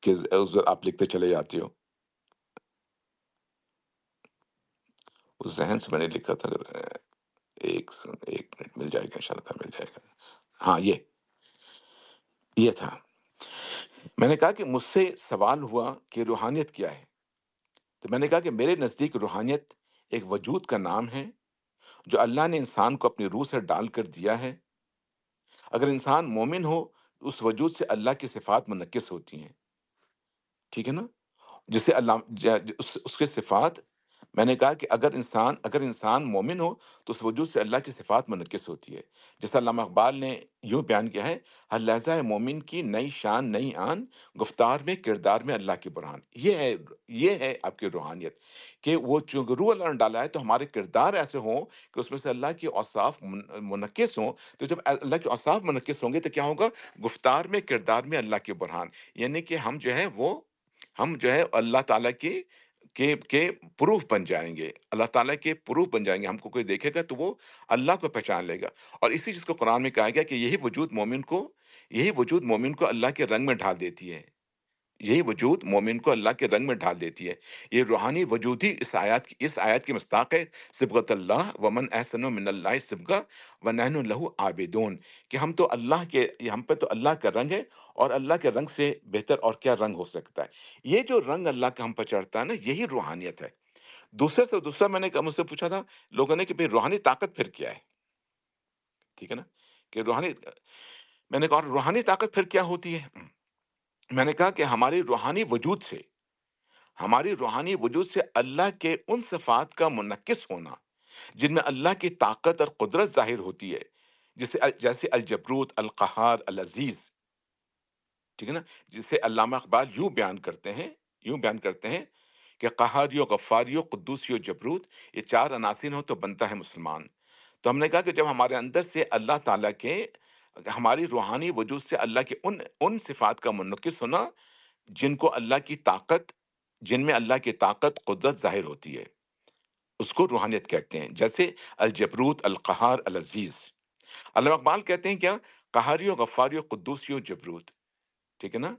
کہ اس وقت آپ لکھتے چلے جاتے ہو۔ اس ذہن سے میں نے لکھا تھا، اگر ایک سن- ایک منٹ مل جائے گا ان شاء اللہ مل جائے گا۔ ہاں یہ یہ تھا۔ میں نے کہا کہ مجھ سے سوال ہوا کہ روحانیت کیا ہے؟ تو میں نے کہا کہ میرے نزدیک روحانیت ایک وجود کا نام ہے، جو اللہ نے انسان کو اپنی روح سے ڈال کر دیا ہے۔ اگر انسان مومن ہو اس وجود سے اللہ کی صفات منقص ہوتی ہیں۔ ٹھیک ہے نا؟ جسے اللہ اس اس کے صفات میں نے کہا کہ اگر انسان اگر انسان مومن ہو تو اس وجود سے اللہ کی صفات منعکس ہوتی ہے۔ جیسا علامہ اقبال نے یوں بیان کیا ہے، ہر لہجہ مومن کی نئی شان، نئی آن، گفتار میں، کردار میں اللہ کی برہان۔ یہ ہے یہ ہے آپ کی روحانیت کہ وہ چونکہ روح اللہ نے ڈالا ہے تو ہمارے کردار ایسے ہوں کہ اس میں سے اللہ کی اوصاف من- منعکس ہوں۔ تو جب اللہ کے اوصاف منعکس ہوں گے تو کیا ہوگا؟ گفتار میں، کردار میں اللہ کی برہان۔ یعنی کہ ہم جو ہے وہ، ہم جو ہے اللہ تعالیٰ کی کے کے پروف بن جائیں گے۔ اللہ تعالیٰ کے پروف بن جائیں گے۔ ہم کو کوئی دیکھے گا تو وہ اللہ کو پہچان لے گا۔ اور اسی چیز کو قرآن میں کہا گیا کہ یہی وجود مومن کو، یہی وجود مومن کو اللہ کے رنگ میں ڈھال دیتی ہے۔ یہی وجود مومن کو اللہ کے رنگ میں ڈھال دیتی ہے۔ یہ روحانی وجود ہی اس آیات کی، اس آیت کی مستاق ہے۔ سبغت اللہ ومن احسن من اللہ سبغہ ونحن لہو عابدون۔ کہ ہم تو اللہ کے، ہم پہ تو اللہ کا رنگ ہے اور اللہ کے رنگ سے بہتر اور کیا رنگ ہو سکتا ہے۔ یہ جو رنگ اللہ کا ہم پہ چڑھتا ہے نا، یہی روحانیت ہے۔ دوسرے سے، دوسرا میں نے مجھ سے پوچھا تھا، لوگوں نے کہ بھئی روحانی طاقت پھر کیا ہے؟ ٹھیک ہے نا؟ کہ روحانی، میں نے کہا روحانی طاقت پھر کیا ہوتی ہے؟ میں نے کہا کہ ہماری روحانی وجود سے ہماری روحانی وجود سے اللہ کے ان صفات کا منعکس ہونا، جن میں اللہ کی طاقت اور قدرت ظاہر ہوتی ہے جسے جیسے الجبروت، القہار، العزیز، ٹھیک ہے نا؟ جسے علامہ اقبال یوں بیان کرتے ہیں، یوں بیان کرتے ہیں کہ قہاری و غفاری و قدوسی و جبروت، یہ چار عناصر ہوں تو بنتا ہے مسلمان۔ تو ہم نے کہا کہ جب ہمارے اندر سے اللہ تعالیٰ کے ہماری روحانی وجود سے اللہ کے ان ان صفات کا منعکس ہونا جن کو اللہ کی طاقت، جن میں اللہ کی طاقت، قدرت ظاہر ہوتی ہے۔ اس کو روحانیت کہتے ہیں، جیسے الجبروت، القہار، العزیز۔ علامہ اقبال کہتے ہیں کیا؟ قہاری و غفاری و قدوسی و جبروت۔ ٹھیک ہے نا؟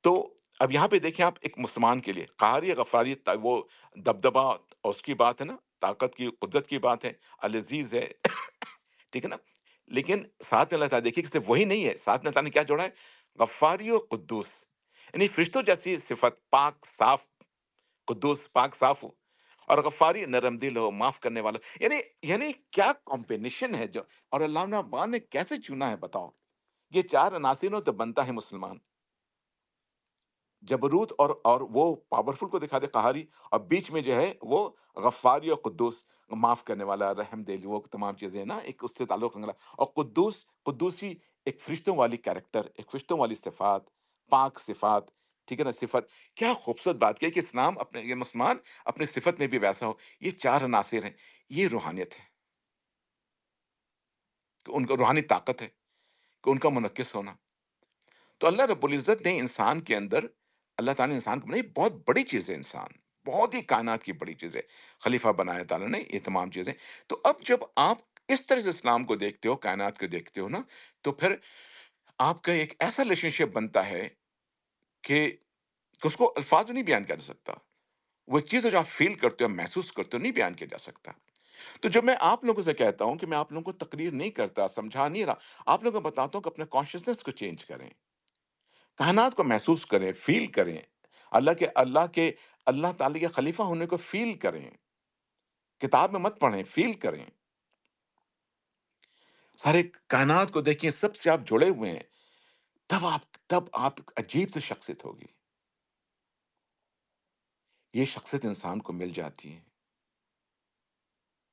تو اب یہاں پہ دیکھیں آپ ایک مسلمان کے لیے، قہاری، غفاری وہ دبدبا اس کی بات ہے نا، طاقت کی، قدرت کی بات ہے، العزیز ہے۔ [COUGHS] ٹھیک ہے نا؟ لیکن ساتھ میں اللہ تعالیٰ دیکھیے کہ صرف وہی نہیں ہے، ساتھ میں اللہ تعالیٰ نے کیا جوڑا ہے؟ غفاری و قدوس۔ یعنی فرشتوں جیسی صفت، پاک، صاف، قدوس، پاک، صاف ہو۔ اور غفاری، نرم دل ہو، معاف کرنے والا یعنی یعنی کیا کمبینیشن ہے جو، اور علامہ اقبال نے کیسے چنا ہے بتاؤ؟ یہ چار عناصروں تو بنتا ہے مسلمان۔ جبروت اور اور وہ پاورفل کو دکھا دے، قہاری۔ اور بیچ میں جو ہے، وہ غفاری اور قدوس۔ معاف کرنے والا، رحم دل وہ تمام چیزیں نا، ایک اس سے تعلق رکھنے والا۔ اور قدوس، قدوسی ایک فرشتوں والی کیریکٹر، ایک فرشتوں والی صفات، پاک صفات، ٹھیک ہے نا، صفت۔ کیا خوبصورت بات کی ہے کہ اسلام اپنے، یہ مسلمان اپنے صفت میں بھی ویسا ہو۔ یہ چار عناصر ہیں۔ یہ روحانیت ہے کہ ان کو روحانی طاقت ہے، کہ ان کا منعقص ہونا۔ تو اللہ رب العزت نے انسان کے اندر، اللہ تعالیٰ نے انسان کو بنائی بہت بڑی چیز ہے انسان۔ بہت ہی کائنات کی بڑی چیز ہے خلیفہ بنایا تعالیٰ نے یہ تمام چیزیں۔ تو اب جب آپ اس طرح سے اسلام کو دیکھتے ہو، کائنات کو دیکھتے ہو نا، تو پھر آپ کا ایک ایسا ریلیشن شپ بنتا ہے کہ اس کو الفاظ میں نہیں بیان کیا جا سکتا۔ وہ ایک چیز ہے جو آپ فیل کرتے ہو، محسوس کرتے ہو، نہیں بیان کیا جا سکتا۔ تو جب میں آپ لوگوں سے کہتا ہوں کہ میں آپ لوگوں کو تقریر نہیں کرتا، سمجھا نہیں رہا، آپ لوگوں کو بتاتا ہوں کہ اپنے کانشیسنس کو چینج کریں۔ کائنات کو محسوس کریں فیل کریں۔ اللہ کے اللہ کے، اللہ تعالی کے خلیفہ ہونے کو فیل کریں۔ کتاب میں مت پڑھیں فیل کریں۔ سارے کائنات کو دیکھیں سب سے آپ جڑے ہوئے ہیں، تب آپ تب آپ عجیب سے شخصیت ہوگی۔ یہ شخصیت انسان کو مل جاتی ہے۔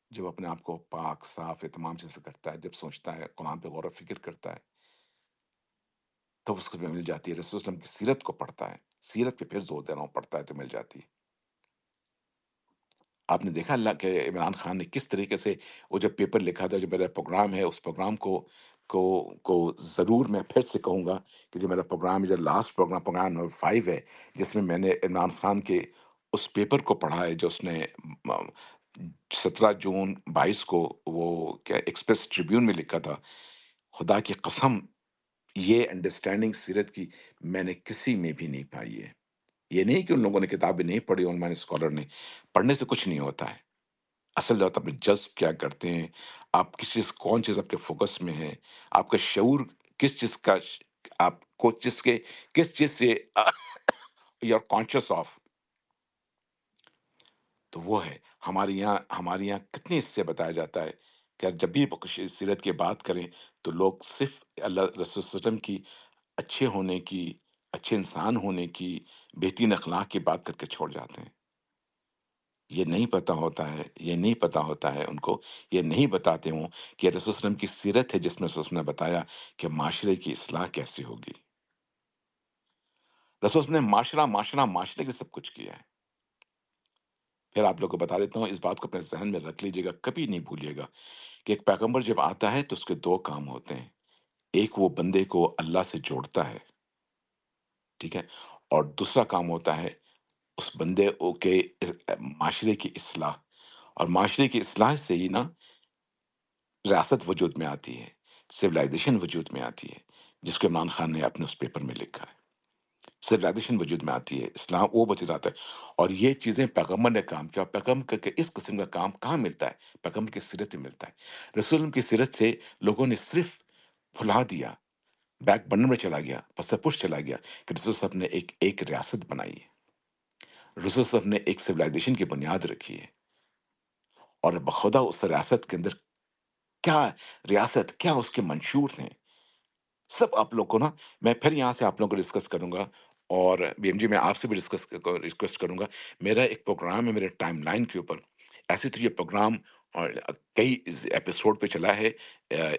جب اپنے آپ کو پاک، صاف تمام چیزیں کرتا ہے، جب سوچتا ہے، قرآن پہ غور و فکر کرتا ہے، تب اس کو مل جاتی ہے، رسول وسلم کی سیرت کو پڑھتا ہے۔ سیرت پہ پھر زور دے رہا ہوں ہے تو مل جاتی۔ ہے آپ نے دیکھا اللہ کہ عمران خان نے کس طریقے سے وہ جب پیپر لکھا تھا، جو میرا پروگرام ہے، اس پروگرام کو کو کو ضرور میں پھر سے کہوں گا کہ جو میرا پروگرام ہے، جو last programme programme number five ہے، جس میں میں نے عمران خان کے اس پیپر کو پڑھا ہے، جو اس نے سترہ جون بائیس کو وہ کیا ایکسپریس ٹریبیون میں لکھا تھا۔ خدا کی قسم یہ انڈرسٹینڈنگ سیرت کی میں نے کسی میں بھی نہیں پائی ہے۔ یہ نہیں کہ ان لوگوں نے کتابیں نہیں پڑھی علماء اسکالر نے پڑھنے سے کچھ نہیں ہوتا ہے۔ اصل جو ہوتا ہے اپنے جذب کیا کرتے ہیں؟ آپ کس چیز، کون چیز آپ کے فوکس میں ہے؟ آپ کا شعور کس چیز کا آپ کو جس کے، کس چیز سے یو آر کانشیس آف تو وہ ہے ہمارے یہاں ہمارے یہاں کتنے حصے بتایا جاتا ہے؟ کہ جب بھی سیرت کی بات کریں تو لوگ صرف اللہ رسول وسلم کی اچھے ہونے کی، اچھے انسان ہونے کی بہترین اخلاق کی بات کر کے چھوڑ جاتے ہیں۔ یہ نہیں پتہ ہوتا ہے، یہ نہیں پتہ ہوتا ہے ان کو، یہ نہیں بتاتے ہوں کہ رسول وسلم کی سیرت ہے جس میں رسول نے بتایا کہ معاشرے کی اصلاح کیسی ہوگی۔ رسول نے معاشرہ معاشرہ، معاشرے کے سب کچھ کیا ہے۔ پھر آپ لوگ کو بتا دیتا ہوں، اس بات کو اپنے ذہن میں رکھ لیجیے گا، کبھی نہیں بھولیے گا۔ کہ ایک پیغمبر جب آتا ہے تو اس کے دو کام ہوتے ہیں۔ ایک وہ بندے کو اللہ سے جوڑتا ہے، ٹھیک ہے، اور دوسرا کام ہوتا ہے اس بندے کے معاشرے کی اصلاح۔ اور معاشرے کی اصلاح سے ہی نا ریاست وجود میں آتی ہے سویلائزیشن وجود میں آتی ہے، جس کو عمران خان نے اپنے اس پیپر میں لکھا ہے۔ سویلائزیشن وجود میں آتی ہے اسلام وہ بچ جاتا ہے۔ اور یہ چیزیں پیغمبر نے کام کیا اور پیغمبر کے اس قسم کا کام کہاں ملتا ہے؟ پیغمبر کی سیرت میں ملتا ہے۔ رسول کی سیرت سے لوگوں نے صرف بھلا دیا، بیک بننے میں چلا گیا پس پش چلا گیا کہ رسول صاحب نے ایک ایک ریاست بنائی ہے۔ رسول صاحب نے ایک سویلائزیشن کی بنیاد رکھی ہے۔ اور بخدا اس ریاست کے اندر کیا ریاست، کیا اس کے منشور ہیں؟ سب آپ لوگ کو نا، میں پھر یہاں سے آپ لوگوں کو ڈسکس کروں گا۔ اور بی ایم جی میں آپ سے بھی ڈسکس ریکویسٹ کروں گا۔ میرا ایک پروگرام ہے میرے ٹائم لائن کے اوپر۔ ایسے تو یہ پروگرام اور کئی ایپیسوڈ پہ چلا ہے۔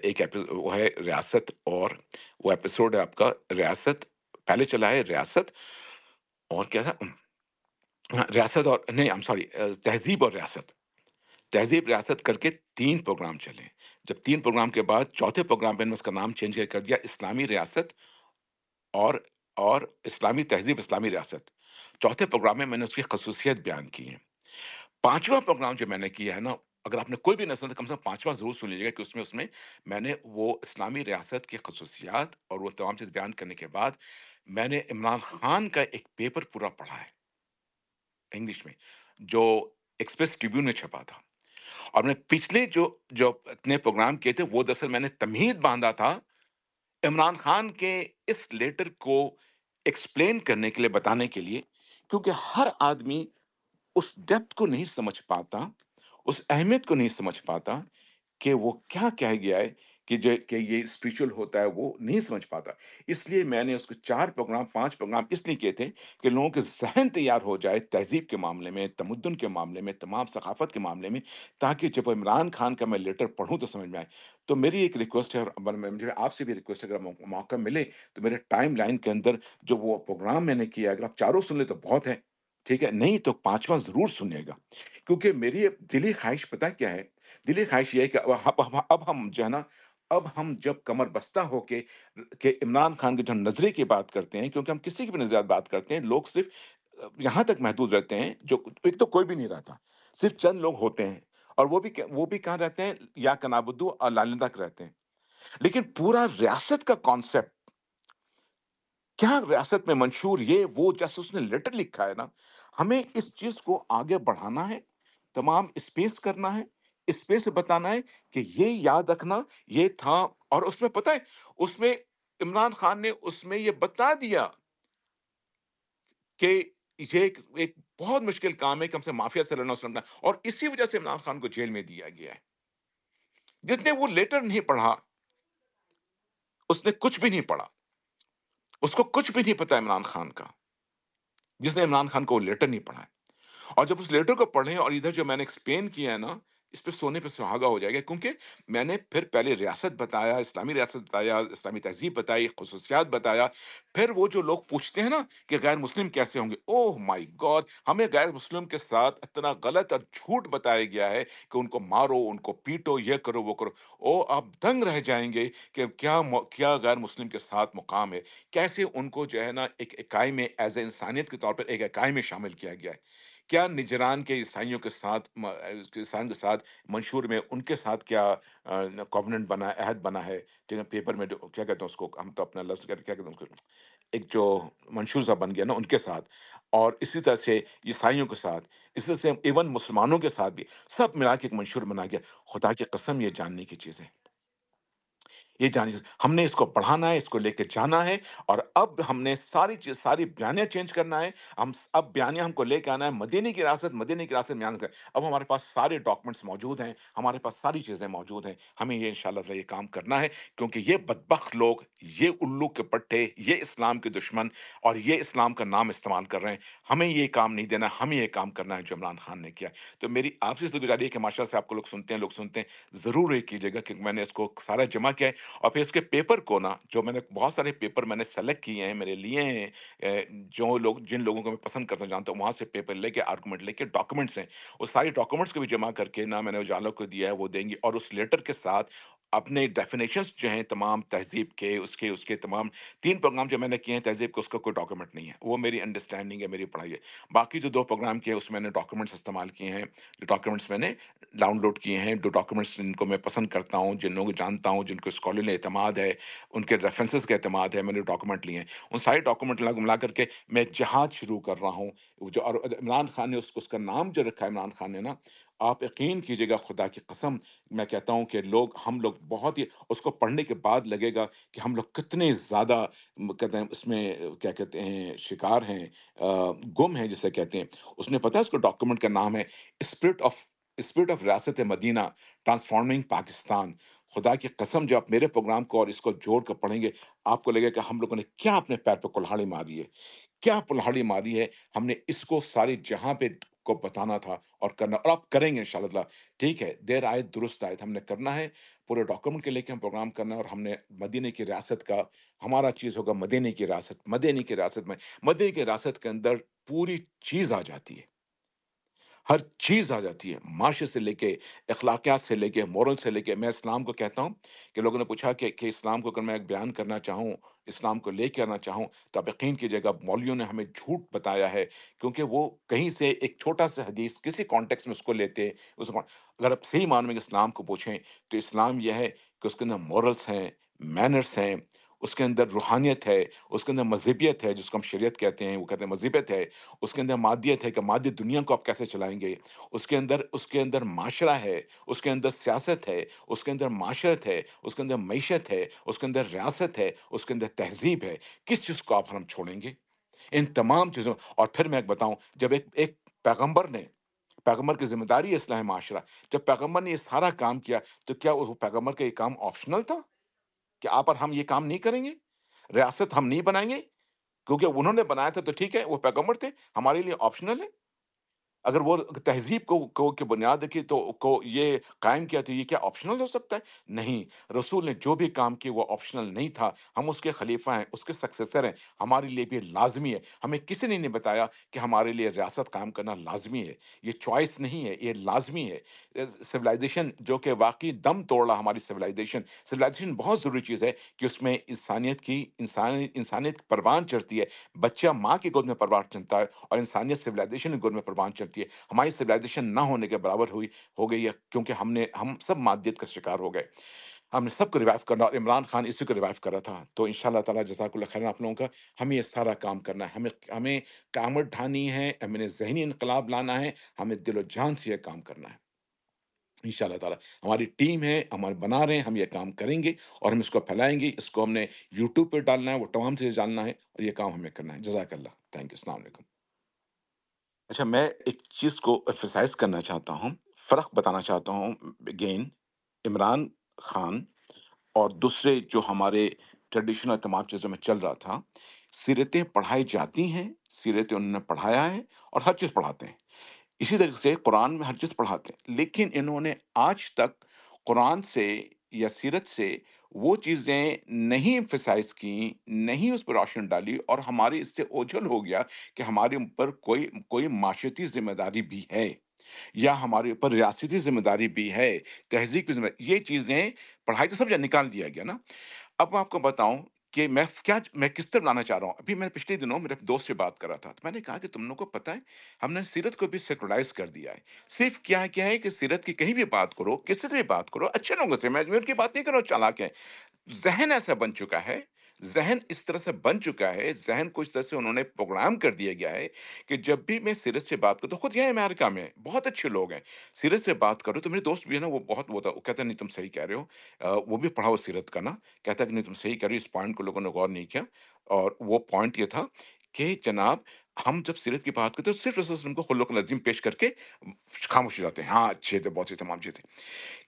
ایک وہ ہے ریاست اور وہ ایپیسوڈ ہے آپ کا ریاست۔ پہلے چلا ہے ریاست اور کیا تھا؟ ہاں، ریاست اور، نہیں ایم سوری تہذیب اور ریاست۔ تہذیب، ریاست کر کے تین پروگرام چلے۔ جب تین پروگرام کے بعد چوتھے پروگرام پہ نے اس کا نام چینج کر دیا، اسلامی ریاست اور اور اسلامی تہذیب، اسلامی ریاست۔ چوتھے پروگرام میں میں نے اس کی خصوصیت بیان کی ہے۔ پانچواں پروگرام جو میں نے کیا ہے نا، اگر آپ نے کوئی بھی نہ سنا تو کم سے کم پانچواں ضرور سن لیجیے گا کہ اس میں اس میں میں نے وہ اسلامی ریاست کی خصوصیات اور وہ تمام چیز بیان کرنے کے بعد میں نے عمران خان کا ایک پیپر پورا پڑھا ہے انگلش میں، جو ایکسپریس ٹریبیون میں چھپا تھا۔ اور میں پچھلے جو جو اتنے پروگرام کیے تھے، وہ دراصل میں نے تمہید باندھا تھا عمران خان کے اس لیٹر کو ایکسپلین کرنے کے لیے، بتانے کے لیے، کیونکہ ہر آدمی اس ڈیپتھ کو نہیں سمجھ پاتا، اس اہمیت کو نہیں سمجھ پاتا کہ وہ کیا کہہ گیا ہے۔ کہ جو کہ یہ اسپریچول ہوتا ہے وہ نہیں سمجھ پاتا۔ اس لیے میں نے اس کو چار پروگرام، پانچ پروگرام اس لیے کیے تھے کہ لوگوں کے ذہن تیار ہو جائے تہذیب کے معاملے میں، تمدن کے معاملے میں، تمام ثقافت کے معاملے میں، تاکہ جب عمران خان کا میں لیٹر پڑھوں تو سمجھ میں آئے۔ تو میری ایک ریکویسٹ ہے اور مجھے آپ سے بھی ریکویسٹ ہے، اگر موقع ملے تو میرے ٹائم لائن کے اندر جو وہ پروگرام میں نے کیا، اگر آپ چاروں سن لیں تو بہت ہے ٹھیک ہے؟ نہیں تو پانچواں ضرور سنیے گا۔ کیونکہ میری دلی خواہش پتہ کیا ہے؟ دلی خواہش یہ ہے کہ اب ہم جو ہے نا اب ہم جب کمر بستہ ہو کے، کہ عمران خان کے جو نظریے کی بات کرتے ہیں، کیونکہ ہم کسی کی بھی نظریات بات کرتے ہیں، لوگ صرف یہاں تک محدود رہتے ہیں، جو ایک تو کوئی بھی نہیں رہتا، صرف چند لوگ ہوتے ہیں، اور وہ بھی وہ بھی کہاں رہتے ہیں؟ یا کنابدو اور لالندہ کے رہتے ہیں۔ لیکن پورا ریاست کا کانسیپٹ کیا ریاست میں منشور یہ، وہ جیسے اس نے لیٹر لکھا ہے نا، ہمیں اس چیز کو آگے بڑھانا ہے، تمام اسپیس کرنا ہے اسپیس بتانا ہے کہ یہ یاد رکھنا یہ تھا۔ اور اس میں پتہ ہے اس میں عمران خان نے اس میں یہ بتا دیا کہ یہ ایک, ایک بہت مشکل کام ہے کہ ہم سے مافیا سے لڑنا سلمنا اور اسی وجہ سے عمران خان کو جیل میں دیا گیا ہے۔ جس نے وہ لیٹر نہیں پڑھا اس نے کچھ بھی نہیں پڑھا۔ اس کو کچھ بھی نہیں پتا عمران خان کا۔ جس نے عمران خان کو وہ لیٹر نہیں پڑھا ہے۔ اور جب اس لیٹر کو پڑھیں اور ادھر جو میں نے ایکسپلین کیا ہے نا اس پہ سونے پہ سہاگا ہو جائے گا۔ کیونکہ میں نے پھر پہلے ریاست بتایا، اسلامی ریاست بتایا، اسلامی تہذیب بتائی، خصوصیات بتایا۔ پھر وہ جو لوگ پوچھتے ہیں نا کہ غیر مسلم کیسے ہوں گے، اوہ مائی گاڈ! ہمیں غیر مسلم کے ساتھ اتنا غلط اور جھوٹ بتایا گیا ہے کہ ان کو مارو، ان کو پیٹو، یہ کرو، وہ کرو۔ او آپ دنگ رہ جائیں گے کہ کیا کیا غیر مسلم کے ساتھ مقام ہے؟ کیسے ان کو جو ہے نا ایک اکائی میں، ایز اے انسانیت کے طور پر ایک اکائی میں شامل کیا گیا ہے؟ کیا نجران کے عیسائیوں کے ساتھ عیسائیوں کے ساتھ منشور میں ان کے ساتھ کیا کووننٹ بنا ہے عہد بنا ہے؟ ٹھیک ہے پیپر میں جو، کیا کہتے ہیں اس کو، ہم تو اپنا لفظ کہتے کیا کہتے ہیں اس کو، ایک جو منشور سا بن گیا نا ان کے ساتھ اور اسی طرح سے عیسائیوں کے ساتھ، اسی طرح سے ایون مسلمانوں کے ساتھ بھی، سب ملا کے ایک منشور بنا گیا۔ خدا کی قسم یہ جاننے کی چیزیں۔ یہ جاننے کی- ہم نے اس کو پڑھانا ہے، اس کو لے کے جانا ہے اور اب ہم نے ساری چیز، ساری بیانیاں چینج کرنا ہے۔ ہم اب بیانیاں ہم کو لے کے آنا ہے، مدینی کی ریاست مدینی کی ریاست بیان کر اب ہمارے پاس سارے ڈاکومنٹس موجود ہیں، ہمارے پاس ساری چیزیں موجود ہیں۔ ہمیں یہ انشاءاللہ یہ کام کرنا ہے کیونکہ یہ بدبخت لوگ، یہ الو کے پٹھے، یہ اسلام کے دشمن اور یہ اسلام کا نام استعمال کر رہے ہیں۔ ہمیں یہ کام نہیں دینا، ہمیں یہ کام کرنا ہے جو عمران خان نے کیا تو میری آپ سے گزاری ہے کہ ماشاء سے آپ کو لوگ سنتے ہیں، لوگ سنتے ہیں، ضرور یہ کیجیے گا کیونکہ میں نے اس کو سارا جمع کیا ہے۔ اور پھر اس کے پیپر کو نا، جو میں نے، بہت سارے پیپر میں نے سلیکٹ کیے ہیں میرے لیے ہیں جو لوگ، جن لوگوں کو میں پسند کرنا جانتا ہوں، وہاں سے پیپر لے کے آرگومنٹ لے کے ڈاکومنٹس ہیں۔ وہ ساری ڈاکومنٹس کو بھی جمع کر کے نہ میں نے اجالا کو دیا ہے، وہ دیں گی اور اس لیٹر کے ساتھ اپنے ڈیفینیشنس جو ہیں تمام تہذیب کے، اس کے اس کے تمام تین پروگرام جو میں نے کیے ہیں تہذیب کے، اس کا کوئی ڈاکومنٹ نہیں ہے۔ وہ میری انڈرسٹینڈنگ ہے، میری پڑھائی ہے۔ باقی جو دو پروگرام کیے، اس میں نے ڈاکومنٹس استعمال کیے ہیں۔ جو ڈاکومنٹس میں نے ڈاؤن لوڈ کیے ہیں، جو ڈاکومنٹس جن کو میں پسند کرتا ہوں، جن لوگوں کو جانتا ہوں، جن کو اسکالرلی اعتماد ہے، ان کے ریفرنسز کا اعتماد ہے، میں نے ڈاکومنٹ لیے ہیں۔ ان سارے ڈاکومنٹ لگ ملا کر کے میں جہاد شروع کر رہا ہوں۔ جو اور عمران خان نے اس کو، اس کا نام جو رکھا ہے، عمران خان نے نا آپ یقین کیجیے گا خدا کی قسم، میں کہتا ہوں کہ لوگ، ہم لوگ بہت ہی، اس کو پڑھنے کے بعد لگے گا کہ ہم لوگ کتنے زیادہ کہتے ہیں، اس میں کیا کہتے ہیں، شکار ہیں گم ہیں جسے کہتے ہیں۔ اس نے پتا ہے، اس کو ڈاکومنٹ کا نام ہے spirit of spirit of riyasat Medina transforming Pakistan خدا کی قسم، جو آپ میرے پروگرام کو اور اس کو جوڑ کر پڑھیں گے، آپ کو لگے کہ ہم لوگوں نے کیا اپنے پیر پہ کلہاڑی ماری ہے۔ کیا کلہاڑی ماری ہے؟ ہم نے اس کو سارے جہاں پہ کو بتانا تھا اور کرنا، اور آپ کریں گے ان شاء اللہ ٹھیک ہے، دیر آئے، درست آئے، ہم نے کرنا ہے، پورے ڈاکومنٹ کے لے کے ہم پروگرام کرنا ہے اور ہم نے مدینہ کی ریاست کا، ہمارا چیز ہوگا مدینہ کی ریاست، مدینہ کی ریاست میں، مدینہ کی ریاست کے اندر پوری چیز آ جاتی ہے۔ ہر چیز آ جاتی ہے، معاشرے سے لے کے اخلاقیات سے لے کے مورل سے لے کے۔ میں اسلام کو کہتا ہوں کہ لوگوں نے پوچھا کہ کہ اسلام کو اگر میں ایک بیان کرنا چاہوں، اسلام کو لے کے آنا چاہوں، تو آپ یقین کیجیے گا، مولویوں نے ہمیں جھوٹ بتایا ہے۔ کیونکہ وہ کہیں سے ایک چھوٹا سا حدیث کسی کانٹیکس میں اس کو لیتے، اس کو اگر آپ صحیح معنی میں اسلام کو پوچھیں تو اسلام یہ ہے کہ اس کے اندر مورلس ہیں مینرس ہیں۔ اس کے اندر روحانیت ہے اس کے اندر مذہبیت ہے جس کو ہم شریعت کہتے ہیں وہ کہتے ہیں مذہبیت ہے اس کے اندر مادیت ہے کہ مادی دنیا کو آپ کیسے چلائیں گے اس کے اندر اس کے اندر معاشرہ ہے اس کے اندر سیاست ہے اس کے اندر معاشرت ہے اس کے اندر معیشت ہے اس کے اندر ریاست ہے اس کے اندر تہذیب ہے کس چیز کو آپ ہم چھوڑیں گے ان تمام چیزوں اور پھر میں ایک بتاؤں جب ایک ایک پیغمبر نے پیغمبر کی ذمہ داری ہے اصلاح معاشرہ جب پیغمبر نے یہ سارا کام کیا تو کیا اس پیغمبر کا یہ کام آپشنل تھا کہ آپ اور ہم یہ کام نہیں کریں گے، ریاست ہم نہیں بنائیں گے، کیونکہ انہوں نے بنایا تھا تو ٹھیک ہے، وہ پیغمبر تھے، ہمارے لیے آپشنل ہے۔ اگر وہ تہذیب کو کو، کی بنیاد کی تو کو یہ قائم کیا تو یہ کیا آپشنل ہو سکتا ہے؟ نہیں، رسول نے جو بھی کام کیا وہ آپشنل نہیں تھا۔ ہم اس کے خلیفہ ہیں، اس کے سکسیسر ہیں، ہمارے لیے بھی لازمی ہے۔ ہمیں کسی نے نہیں بتایا کہ ہمارے لیے ریاست قائم کرنا لازمی ہے۔ یہ چوائس نہیں ہے، یہ لازمی ہے۔ سویلائزیشن جو کہ واقعی دم توڑ رہا ہماری سویلائزیشن سویلائزیشن بہت ضروری چیز ہے کہ اس میں انسانیت کی، انسان، انسانیت پروان چڑھتی ہے۔ بچہ ماں کی گود میں پروان چڑھتا ہے اور انسانیت سویلائزیشن کی گود میں پروان چڑھتی ہے۔ ہماری سویلائزیشن نہ ہونے کے برابر ہوئی، ہو گئی ہے، کیونکہ ہم نے، ہم سب مادیت کا شکار ہو گئے۔ ہم نے سب کو ریوائو کرنا، اور عمران خان اسی کو ریوائو کر رہا تھا۔ تو ان شاء اللہ تعالیٰ جزاک اللہ خیر آپ لوگوں کا، ہمیں یہ سارا کام کرنا ہے۔ ہمیں ہمیں کامر ڈھانی ہے، ہمیں ذہنی انقلاب لانا ہے، ہمیں دل و جان سے یہ کام کرنا ہے۔ ان شاء اللہ تعالیٰ، ہماری ٹیم ہے ہمارے بنا رہے ہیں، ہم یہ کام کریں گے، اور ہم اس کو پھیلائیں گے، اس کو ہم نے یوٹیوب پہ ڈالنا ہے، وہ تمام چیزیں جاننا ہے، اور یہ کام ہمیں کرنا ہے۔ جزاک اللہ تھینک یو السلام علیکم۔ اچھا میں ایک چیز کو ایکسرسائز کرنا چاہتا ہوں، فرق بتانا چاہتا ہوں اگین عمران خان اور دوسرے جو ہمارے ٹریڈیشنل تمام چیزوں میں چل رہا تھا، سیرتیں پڑھائی جاتی ہیں، سیرتیں انہوں نے پڑھایا ہے اور ہر چیز پڑھاتے ہیں۔ اسی طریقے سے قرآن میں ہر چیز پڑھاتے ہیں، لیکن انہوں نے آج تک قرآن سے یا سیرت سے وہ چیزیں نہیں امفسائز کی نہیں اس پر روشن ڈالی اور ہماری اس سے اوجھل ہو گیا کہ ہمارے اوپر کوئی کوئی معاشرتی ذمہ داری بھی ہے یا ہمارے اوپر ریاستی ذمہ داری بھی ہے، تہذیب کی ذمہ، یہ چیزیں پڑھائی تو سب جگہ نکال دیا گیا نا۔ اب میں آپ کو بتاؤں کہ میں کیا میں کس طرح لانا چاہ رہا ہوں؟ ابھی میں پچھلے دنوں میرے دوست سے بات کر رہا تھا، تو میں نے کہا کہ تم لوگوں کو پتہ ہے، ہم نے سیرت کو بھی سیکولرائز کر دیا ہے۔ صرف کیا کیا ہے کہ سیرت کی کہیں بھی بات کرو، کسی سے بھی بات کرو، اچھے لوگوں سے، میں ان کی بات نہیں کرو چالاک ہے ذہن ایسا بن چکا ہے ذہن اس طرح سے بن چکا ہے ذہن کو اس طرح سے انہوں نے پروگرام کر دیا گیا ہے کہ جب بھی میں سیرت سے بات کرتا ہوں خود یہاں امریکہ میں بہت اچھے لوگ ہیں۔ سیرت سے بات کرو تو میرے دوست بھی ہے نا وہ بہت وہ وہ کہتا ہے نہیں تم صحیح کہہ رہے ہو۔ آ، وہ بھی پڑھا ہو سیرت کا نا۔ کہتا ہے کہ نہیں تم صحیح کہہ رہے ہو اس پوائنٹ کو لوگوں نے غور نہیں کیا۔ اور وہ پوائنٹ یہ تھا کہ جناب ہم جب سیرت کی بات کرتے ہیں تو صرف رسول وسلم کو خلق العظیم پیش کر کے خاموش ہو جاتے ہیں۔ ہاں اچھے تھے بہت سی تمام چیزیں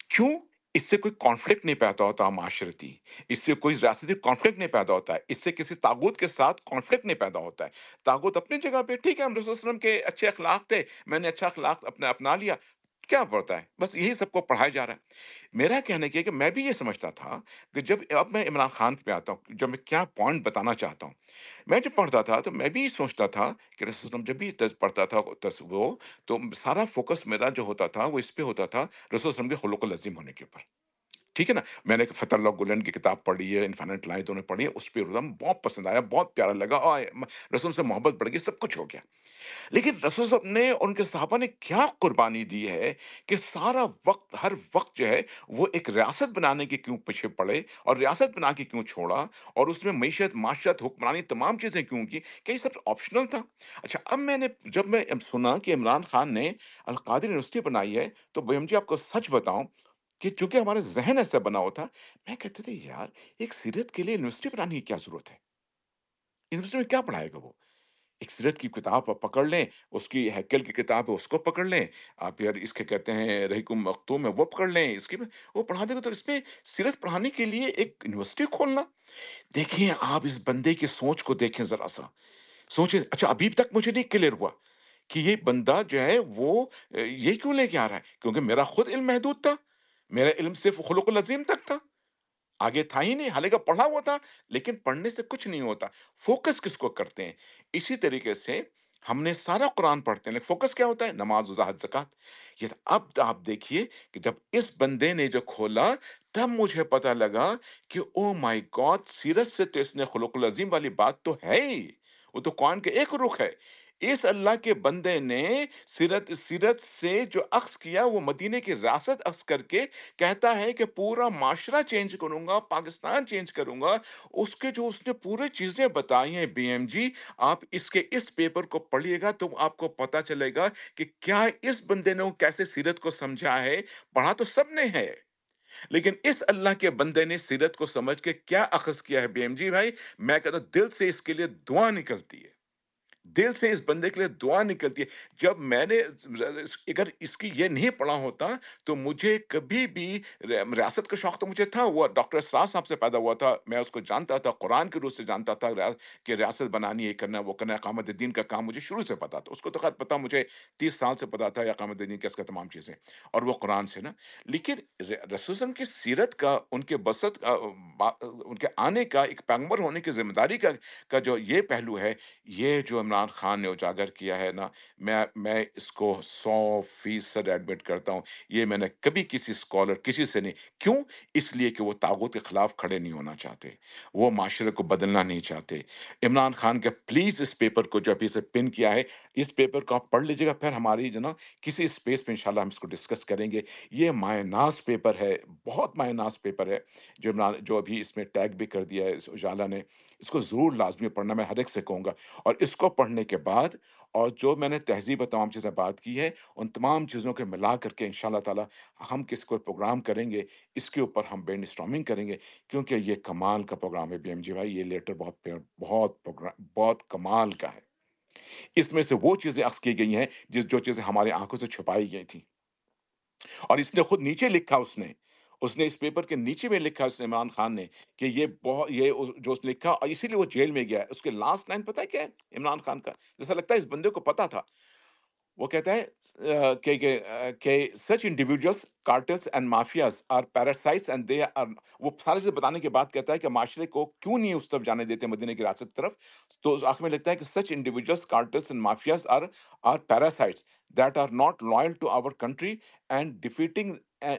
کیوں؟ اس سے کوئی کانفلکٹ نہیں پیدا ہوتا معاشرتی، اس سے کوئی ریاستی کانفلکٹ نہیں پیدا ہوتا ہے اس سے کسی تاغوت کے ساتھ کانفلکٹ نہیں پیدا ہوتا ہے۔ تاغوت اپنی جگہ پہ، ٹھیک ہے، ہم رسول اللہ علیہ وسلم کے اچھے اخلاق تھے، میں نے اچھا اخلاق اپنا اپنا لیا۔ کیا پڑتا ہے؟ بس یہی سب کو پڑھایا جا رہا ہے۔ میرا کہنے کی ہے کہ میں بھی یہ سمجھتا تھا کہ جب اب میں عمران خان پہ آتا ہوں، جب میں کیا پوائنٹ بتانا چاہتا ہوں۔ میں جب پڑھتا تھا تو میں بھی یہ سوچتا تھا کہ رسول وسلم جب بھی تز پڑھتا تھا تز وہ، تو سارا فوکس میرا جو ہوتا تھا، وہ اس پہ ہوتا تھا رسول وسلم کے خلق العظیم ہونے کے اوپر۔ ٹھیک ہے نا؟ میں نے فتح اللہ گلن کی کتاب پڑھی ہے انفینٹ لائن تو نے پڑھی ہے اس پہ رضم بہت پسند آیا، بہت پیارا لگا اور رسول سے محبت بڑھ گئی، سب کچھ ہو گیا۔ لیکن رسول صاحب نے ان کے صحابہ نے کیا قربانی دی ہے کہ سارا وقت، ہر وقت جو ہے وہ ایک ریاست بنانے کے کیوں پیچھے پڑے اور ریاست بنا کے کیوں چھوڑا اور اس میں معیشت، معاشرت، حکمرانی تمام چیزیں کیوں کی؟ کہ یہ سب آپشنل تھا۔ اچھا اب میں نے جب میں سنا کہ عمران خان نے القادر یونیورسٹی بنائی ہے تو بھائی جی آپ کو سچ بتاؤں کہ چونکہ ہمارا ذہن ایسا بنا ہوا تھا، میں کہتے تھے یار، ایک سیرت کے لیے یونیورسٹی بنانے کی کیا ضرورت ہے؟ یونیورسٹی میں کیا پڑھائے گا وہ؟ سیرت کی کتاب آپ پکڑ لیں، اس کی ہیکل کی کتاب ہے، اس کو پکڑ لیں۔ آپ یار اس کے کہتے ہیں رحیکم مختوم ہے وہ پکڑ لیں، اس کی وہ پڑھا دے گا تو اس میں سیرت پڑھانے کے لیے ایک یونیورسٹی کھولنا۔ دیکھیں آپ اس بندے کی سوچ کو دیکھیں ذرا سا۔ سوچیں اچھا ابھی تک مجھے نہیں کلیئر ہوا کہ یہ بندہ جو ہے وہ یہ کیوں لے کے آ رہا ہے؟ کیونکہ میرا خود علم محدود تھا، میرا علم صرف خلق العظیم تک تھا۔ آگے تھا ہی نہیں حالانکہ پڑھا ہوا تھا لیکن پڑھنے سے کچھ نہیں ہوتا فوکس کس کو کرتے ہیں اسی طریقے سے ہم نے سارا قرآن پڑھتے ہیں فوکس کیا ہوتا ہے نماز وضاحت زکات یہ اب آپ دیکھیے کہ جب اس بندے نے جو کھولا تب مجھے پتا لگا کہ او مائی گاڈ سیرت سے تو اس نے خلق العظیم والی بات تو ہے ہی وہ تو قرآن کے ایک رخ ہے اس اللہ کے بندے نے سیرت سیرت سے جو عکس کیا، وہ مدینے کی ریاست عکس کر کے کہتا ہے کہ پورا معاشرہ چینج کروں گا، پاکستان چینج کروں گا۔ اس کے جو اس نے پورے چیزیں بتائی ہیں بی ایم جی آپ اس کے اس پیپر کو پڑھیے گا تو آپ کو پتا چلے گا کہ کیا اس بندے نے وہ کیسے سیرت کو سمجھا ہے۔ پڑھا تو سب نے ہے۔ لیکن اس اللہ کے بندے نے سیرت کو سمجھ کے کیا اخذ کیا ہے بی ایم جی بھائی؟ میں کہتا ہوں دل سے اس کے لیے دعا نکلتی ہے۔ دل سے اس بندے کے لیے دعا نکلتی ہے۔ جب میں نے اگر اس کی یہ نہیں پڑھا ہوتا تو مجھے کبھی بھی ریاست کا شوق تو مجھے تھا، وہ ڈاکٹر اسرار صاحب سے پیدا ہوا تھا۔ میں اس کو جانتا تھا، قرآن کے روح سے جانتا تھا کہ ریاست بنانی ہے کرنا، وہ کرنا، اقامت دین کا کام مجھے شروع سے پتا تھا۔ اس کو تو خیر پتا، مجھے تیس سال سے پتا تھا اقامت دین کیس کا تمام چیزیں۔ اور وہ قرآن سے نا۔ لیکن رسول کی سیرت کا، ان کے بسط کا ان کے آنے کا، ایک پیغمبر ہونے کی ذمہ داری کا کا جو یہ پہلو ہے، یہ جو عمران خان نے اجاگر کیا ہے نا، میں میں اس کو سو فیصد ایڈمٹ کرتا ہوں، یہ میں نے کبھی کسی اسکالر کسی سے نہیں، کیوں؟ اس لیے کہ وہ تاغت کے خلاف کھڑے نہیں ہونا چاہتے، وہ معاشرے کو بدلنا نہیں چاہتے۔ عمران خان کے پلیز اس پیپر کو جو ابھی سے پن کیا ہے، اس پیپر کو آپ پڑھ لیجیے گا، پھر ہماری جو نا کسی اسپیس میں انشاءاللہ ہم اس کو ڈسکس کریں گے۔ یہ مایہ ناز پیپر ہے، بہت مایہ ناز پیپر ہے، جو عمران، جو ابھی اس میں ٹیگ بھی کر دیا ہے، اس اجالا نے۔ اس کو ضرور لازمی پڑھنا، میں ہر ایک سے کہوں گا۔ اور اس کو پڑھنے کے بعد اور جو میں نے تہذیب و تمام چیزیں بات کی ہے، ان تمام چیزوں کے ملا کر کے ان شاء اللہ تعالیٰ ہم کس کو پروگرام کریں گے، اس کے اوپر ہم برین اسٹارمنگ کریں گے، کیونکہ یہ کمال کا پروگرام ہے بی ایم جی بھائی، یہ لیٹر بہت بہت پروگرام، بہت کمال کا ہے۔ اس میں سے وہ چیزیں عکس کی گئی ہیں جس، جو چیزیں ہماری آنکھوں سے چھپائی گئی تھیں۔ اور اس نے خود نیچے لکھا اس نے اس نے اس پیپر کے نیچے میں لکھا اس نے عمران خان نے کہ یہ بہت یہ جو اس نے لکھا، اور اسی لیے وہ جیل میں گیا ہے۔ اس کے لاسٹ لائن پتہ ہے کیا ہے؟ عمران خان کا۔ جیسا لگتا ہے اس بندے کو پتا تھا۔ وہ کہتا ہے کہ کہ کہ such individuals cartels and mafias are parasites and they are وہ سارے سے بتانے کے بعد کہتا ہے کہ معاشرے کو کیوں نہیں اس طرف جانے دیتے مدینہ کی ریاست کی طرف؟ تو آخر میں لگتا ہے کہ such individuals cartels and mafias are are parasites that are not loyal to our country and defeating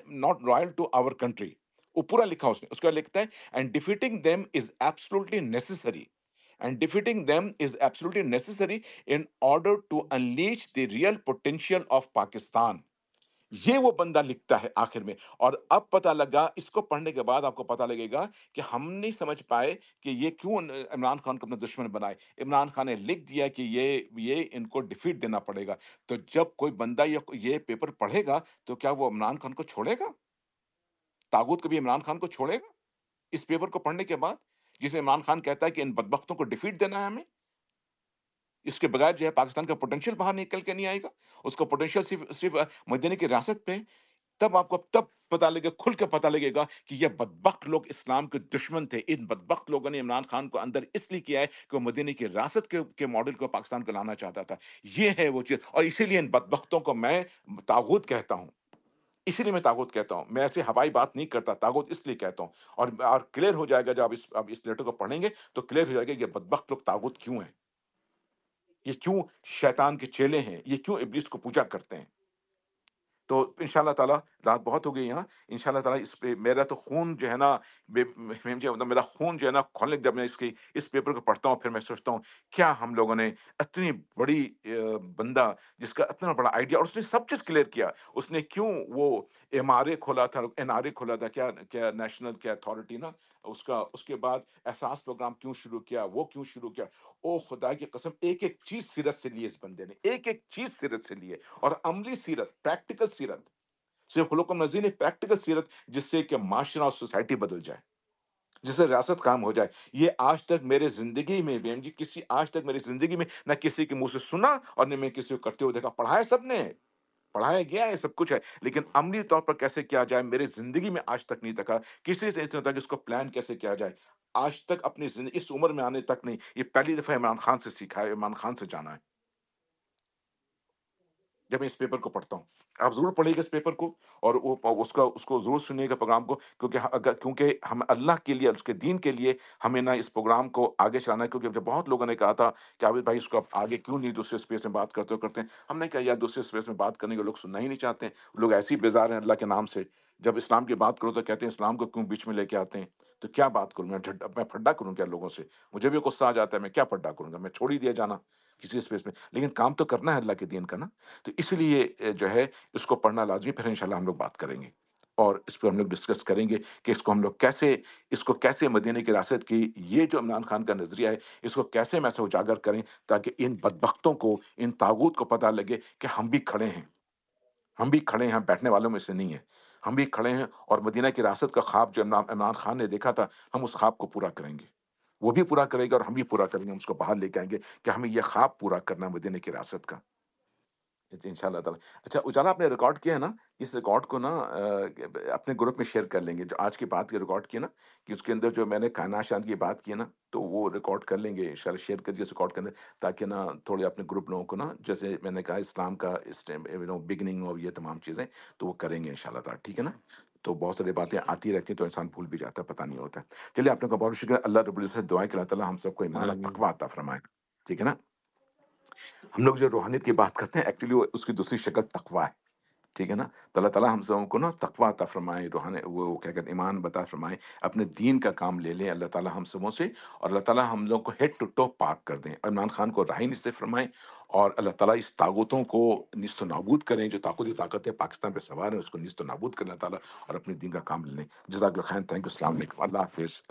not loyal to our country وہ پورا لکھا اس نے، اس کا لکھتا ہے and defeating them is absolutely necessary and defeating them is absolutely necessary in order to unleash the real potential of Pakistan یہ وہ بندہ لکھتا ہے آخر میں، اور اب پتہ لگا، اس کو پڑھنے کے بعد آپ کو پتہ لگے گا کہ ہم نہیں سمجھ پائے کہ یہ کیوں عمران خان کو اپنا دشمن بنائے۔ عمران خان نے لکھ دیا کہ یہ یہ ان کو ڈیفیٹ دینا پڑے گا۔ تو جب کوئی بندہ یہ پیپر پڑھے گا تو کیا وہ عمران خان کو چھوڑے گا؟ تاغوت کبھی عمران خان کو چھوڑے گا؟ اس پیپر کو پڑھنے کے بعد؟ جس میں عمران خان کہتا ہے کہ ان بدبختوں کو ڈیفیٹ دینا ہے ہمیں۔ اس کے بغیر جو ہے پاکستان کا پوٹینشیل باہر نکل کے نہیں آئے گا۔ اس کا پوٹینشیل صرف صرف مدینہ کی ریاست پہ تب آپ کو، تب پتہ لگے، کھل کے پتہ لگے گا کہ یہ بدبخت لوگ اسلام کے دشمن تھے۔ ان بدبخت لوگوں نے عمران خان کو اندر اس لیے کیا ہے کہ وہ مدینہ کی ریاست کے کے ماڈل کو پاکستان کو لانا چاہتا تھا۔ یہ ہے وہ چیز۔ اور اسی لیے ان بدبختوں کو میں تاغوت کہتا ہوں۔ اسی لیے میں تاغوت کہتا ہوں۔ میں ایسے ہوائی بات نہیں کرتا، تاغوت اس لیے کہتا ہوں۔ اور اور کلیئر ہو جائے گا جب آپ اس اب اس لیٹر کو پڑھیں گے تو کلیئر ہو جائے گا کہ یہ بدبخت لوگ تاغوت کیوں ہیں؟ یہ کیوں شیطان کے چیلے ہیں؟ یہ کیوں ابلیس کو پوجا کرتے ہیں؟ تو ان شاء اللہ تعالیٰ رات بہت ہو گئی یہاں۔ ان شاء اللہ تعالیٰ اس پہ میرا تو خون جو ہے نا مطلب میرا خون جو ہے نا کھولنے جب میں اس کی، اس پیپر کو پڑھتا ہوں، پھر میں سوچتا ہوں کیا ہم لوگوں نے اتنی بڑی بندہ جس کا اتنا بڑا آئیڈیا اور اس نے سب چیز کلیئر کیا۔ اس نے کیوں وہ ایم آر اے کھولا تھا این آر اے کھولا تھا، کیا کیا نیشنل کیا اتھارٹی نا؟ اس کا، اس کے بعد احساس پروگرام کیوں شروع کیا، وہ کیوں شروع کیا؟ او خدا کی قسم، ایک ایک چیز سیرت سے لیے اس بندے نے، ایک ایک چیز سیرت سے لیے اور عملی سیرت پریکٹیکل سیرت۔ صرف خلوق نظیر ایک پریکٹیکل سیرت، جس سے کہ معاشرہ اور سوسائٹی بدل جائے، جس سے ریاست کام ہو جائے۔ یہ آج تک میرے زندگی میں بیم جی کسی آج تک میری زندگی میں نہ کسی کے منہ سے سنا اور نہ میں کسی کو کرتے ہوئے دیکھا، پڑھایا سب نے۔ پڑھایا گیا ہے، سب کچھ ہے، لیکن عملی طور پر کیسے کیا جائے، میرے زندگی میں آج تک نہیں تکا۔ کسی سے نہیں کہ اس کو پلان کیسے کیا جائے؟ آج تک اپنی زندگی، اس عمر میں آنے تک نہیں، یہ پہلی دفعہ عمران خان سے سیکھا ہے، عمران خان سے جانا ہے۔ جب میں اس پیپر کو پڑھتا ہوں، آپ ضرور پڑھیے گا اس پیپر کو اور اس کا اس کو ضرور سنیے گا پروگرام کو، کیونکہ ہاں، اگر کیونکہ ہم اللہ کے لیے اور اس کے دین کے لیے ہمیں نہ اس پروگرام کو آگے چلانا ہے، کیونکہ بہت لوگوں نے کہا تھا کہ عابد بھائی اس کو آپ آگے کیوں نہیں دوسرے اسپیس میں بات کرتے ہو کرتے ہیں؟ ہم نے کہا، یار، دوسرے اسپیس میں بات کرنے کے لوگ سننا ہی نہیں چاہتے ہیں، لوگ ایسے ہی بیزار ہیں اللہ کے نام سے۔ جب اسلام کی بات کرو تو کہتے ہیں، اسلام کو کیوں بیچ میں لے کے آتے ہیں؟ تو کیا بات کروں؟ میں میں پھڈا کروں کیا لوگوں سے؟ مجھے بھی غصہ آ جاتا ہے، میں کیا پھڈا کروں گا؟ میں چھوڑ ہی دیا جانا۔ کسی اسپیس میں۔ لیکن کام تو کرنا ہے اللہ کے دین کا نا۔ تو اس لیے جو ہے، اس کو پڑھنا لازمی پھر انشاءاللہ ہم لوگ بات کریں گے۔ اور اس پہ ہم لوگ ڈسکس کریں گے کہ اس کو ہم لوگ کیسے، اس کو کیسے مدینہ کی ریاست کی، یہ جو عمران خان کا نظریہ ہے، اس کو کیسے میں سے اجاگر کریں تاکہ ان بدبختوں کو، ان تاغوت کو پتہ لگے کہ ہم بھی کھڑے ہیں۔ ہم بھی کھڑے ہیں، ہم بیٹھنے والوں میں سے نہیں ہیں۔ ہم بھی کھڑے ہیں اور مدینہ کی ریاست کا خواب جو عمران عمران خان نے دیکھا تھا، ہم اس خواب کو پورا کریں گے۔ وہ بھی پورا کرے گا اور ہم بھی پورا کریں گے، ہم اس کو باہر لے کے آئیں گے کہ ہمیں یہ خواب پورا کرنا مدینہ کی ریاست کا۔ ان شاء اللہ تعالیٰ۔ اچھا اجالا آپ نے ریکارڈ کیا ہے نا، اس ریکارڈ کو نا اپنے گروپ میں شیئر کر لیں گے۔ جو آج کی بات کی ریکارڈ کی نا، کہ اس کے اندر جو میں نے کائنات شاند کی بات کی ہے نا، تو وہ ریکارڈ کر لیں گے ان شاء اللہ شیئر کر دیے اس ریکارڈ کے اندر، تاکہ نا تھوڑے اپنے گروپ لوگوں کو نا، جیسے میں نے کہا، اسلام کا اس بگننگ اور یہ تمام چیزیں، تو وہ کریں گے ان شاء اللہ تعالیٰ۔ ٹھیک ہے نا؟ تو بہت ساری باتیں آتی رہتی ہیں تو انسان بھول بھی جاتا ہے پتہ نہیں ہوتا ہے۔ چلیے آپ نے کا بہت شکریہ۔ اللہ رب العزت دعائیں کہ اللہ تعالیٰ ہم سب کو ایمان اور آمین تقوی عطا فرمائے۔ ٹھیک ہے نا؟ ہم لوگ جو روحانیت کی بات کرتے ہیں ایکچولی اس کی دوسری شکل تقوی ہے۔ ٹھیک ہے نا؟ تو اللہ تعالیٰ ہم سبوں کو نا تقوا عطا فرمائے روحان وہ کیا کہتے ہیں، ایمان بتا فرمائے، اپنے دین کا کام لے لیں اللہ تعالیٰ ہم سبوں سے، اور اللہ تعالیٰ ہم لوگوں کو ہیڈ ٹو ٹو پاک کر دیں۔ عمران خان کو راہی نصف فرمائیں اور اللہ تعالیٰ اس طاقتوں کو نست و نابود کریں، جو طاقتی طاقتیں پاکستان پہ سوار ہیں، اس کو نست و نابود کریں اللہ تعالیٰ، اور اپنے دین کا کام لے لیں۔ جزاک اللہ خیر تھینک یو السلام علیکم، اللہ حافظ۔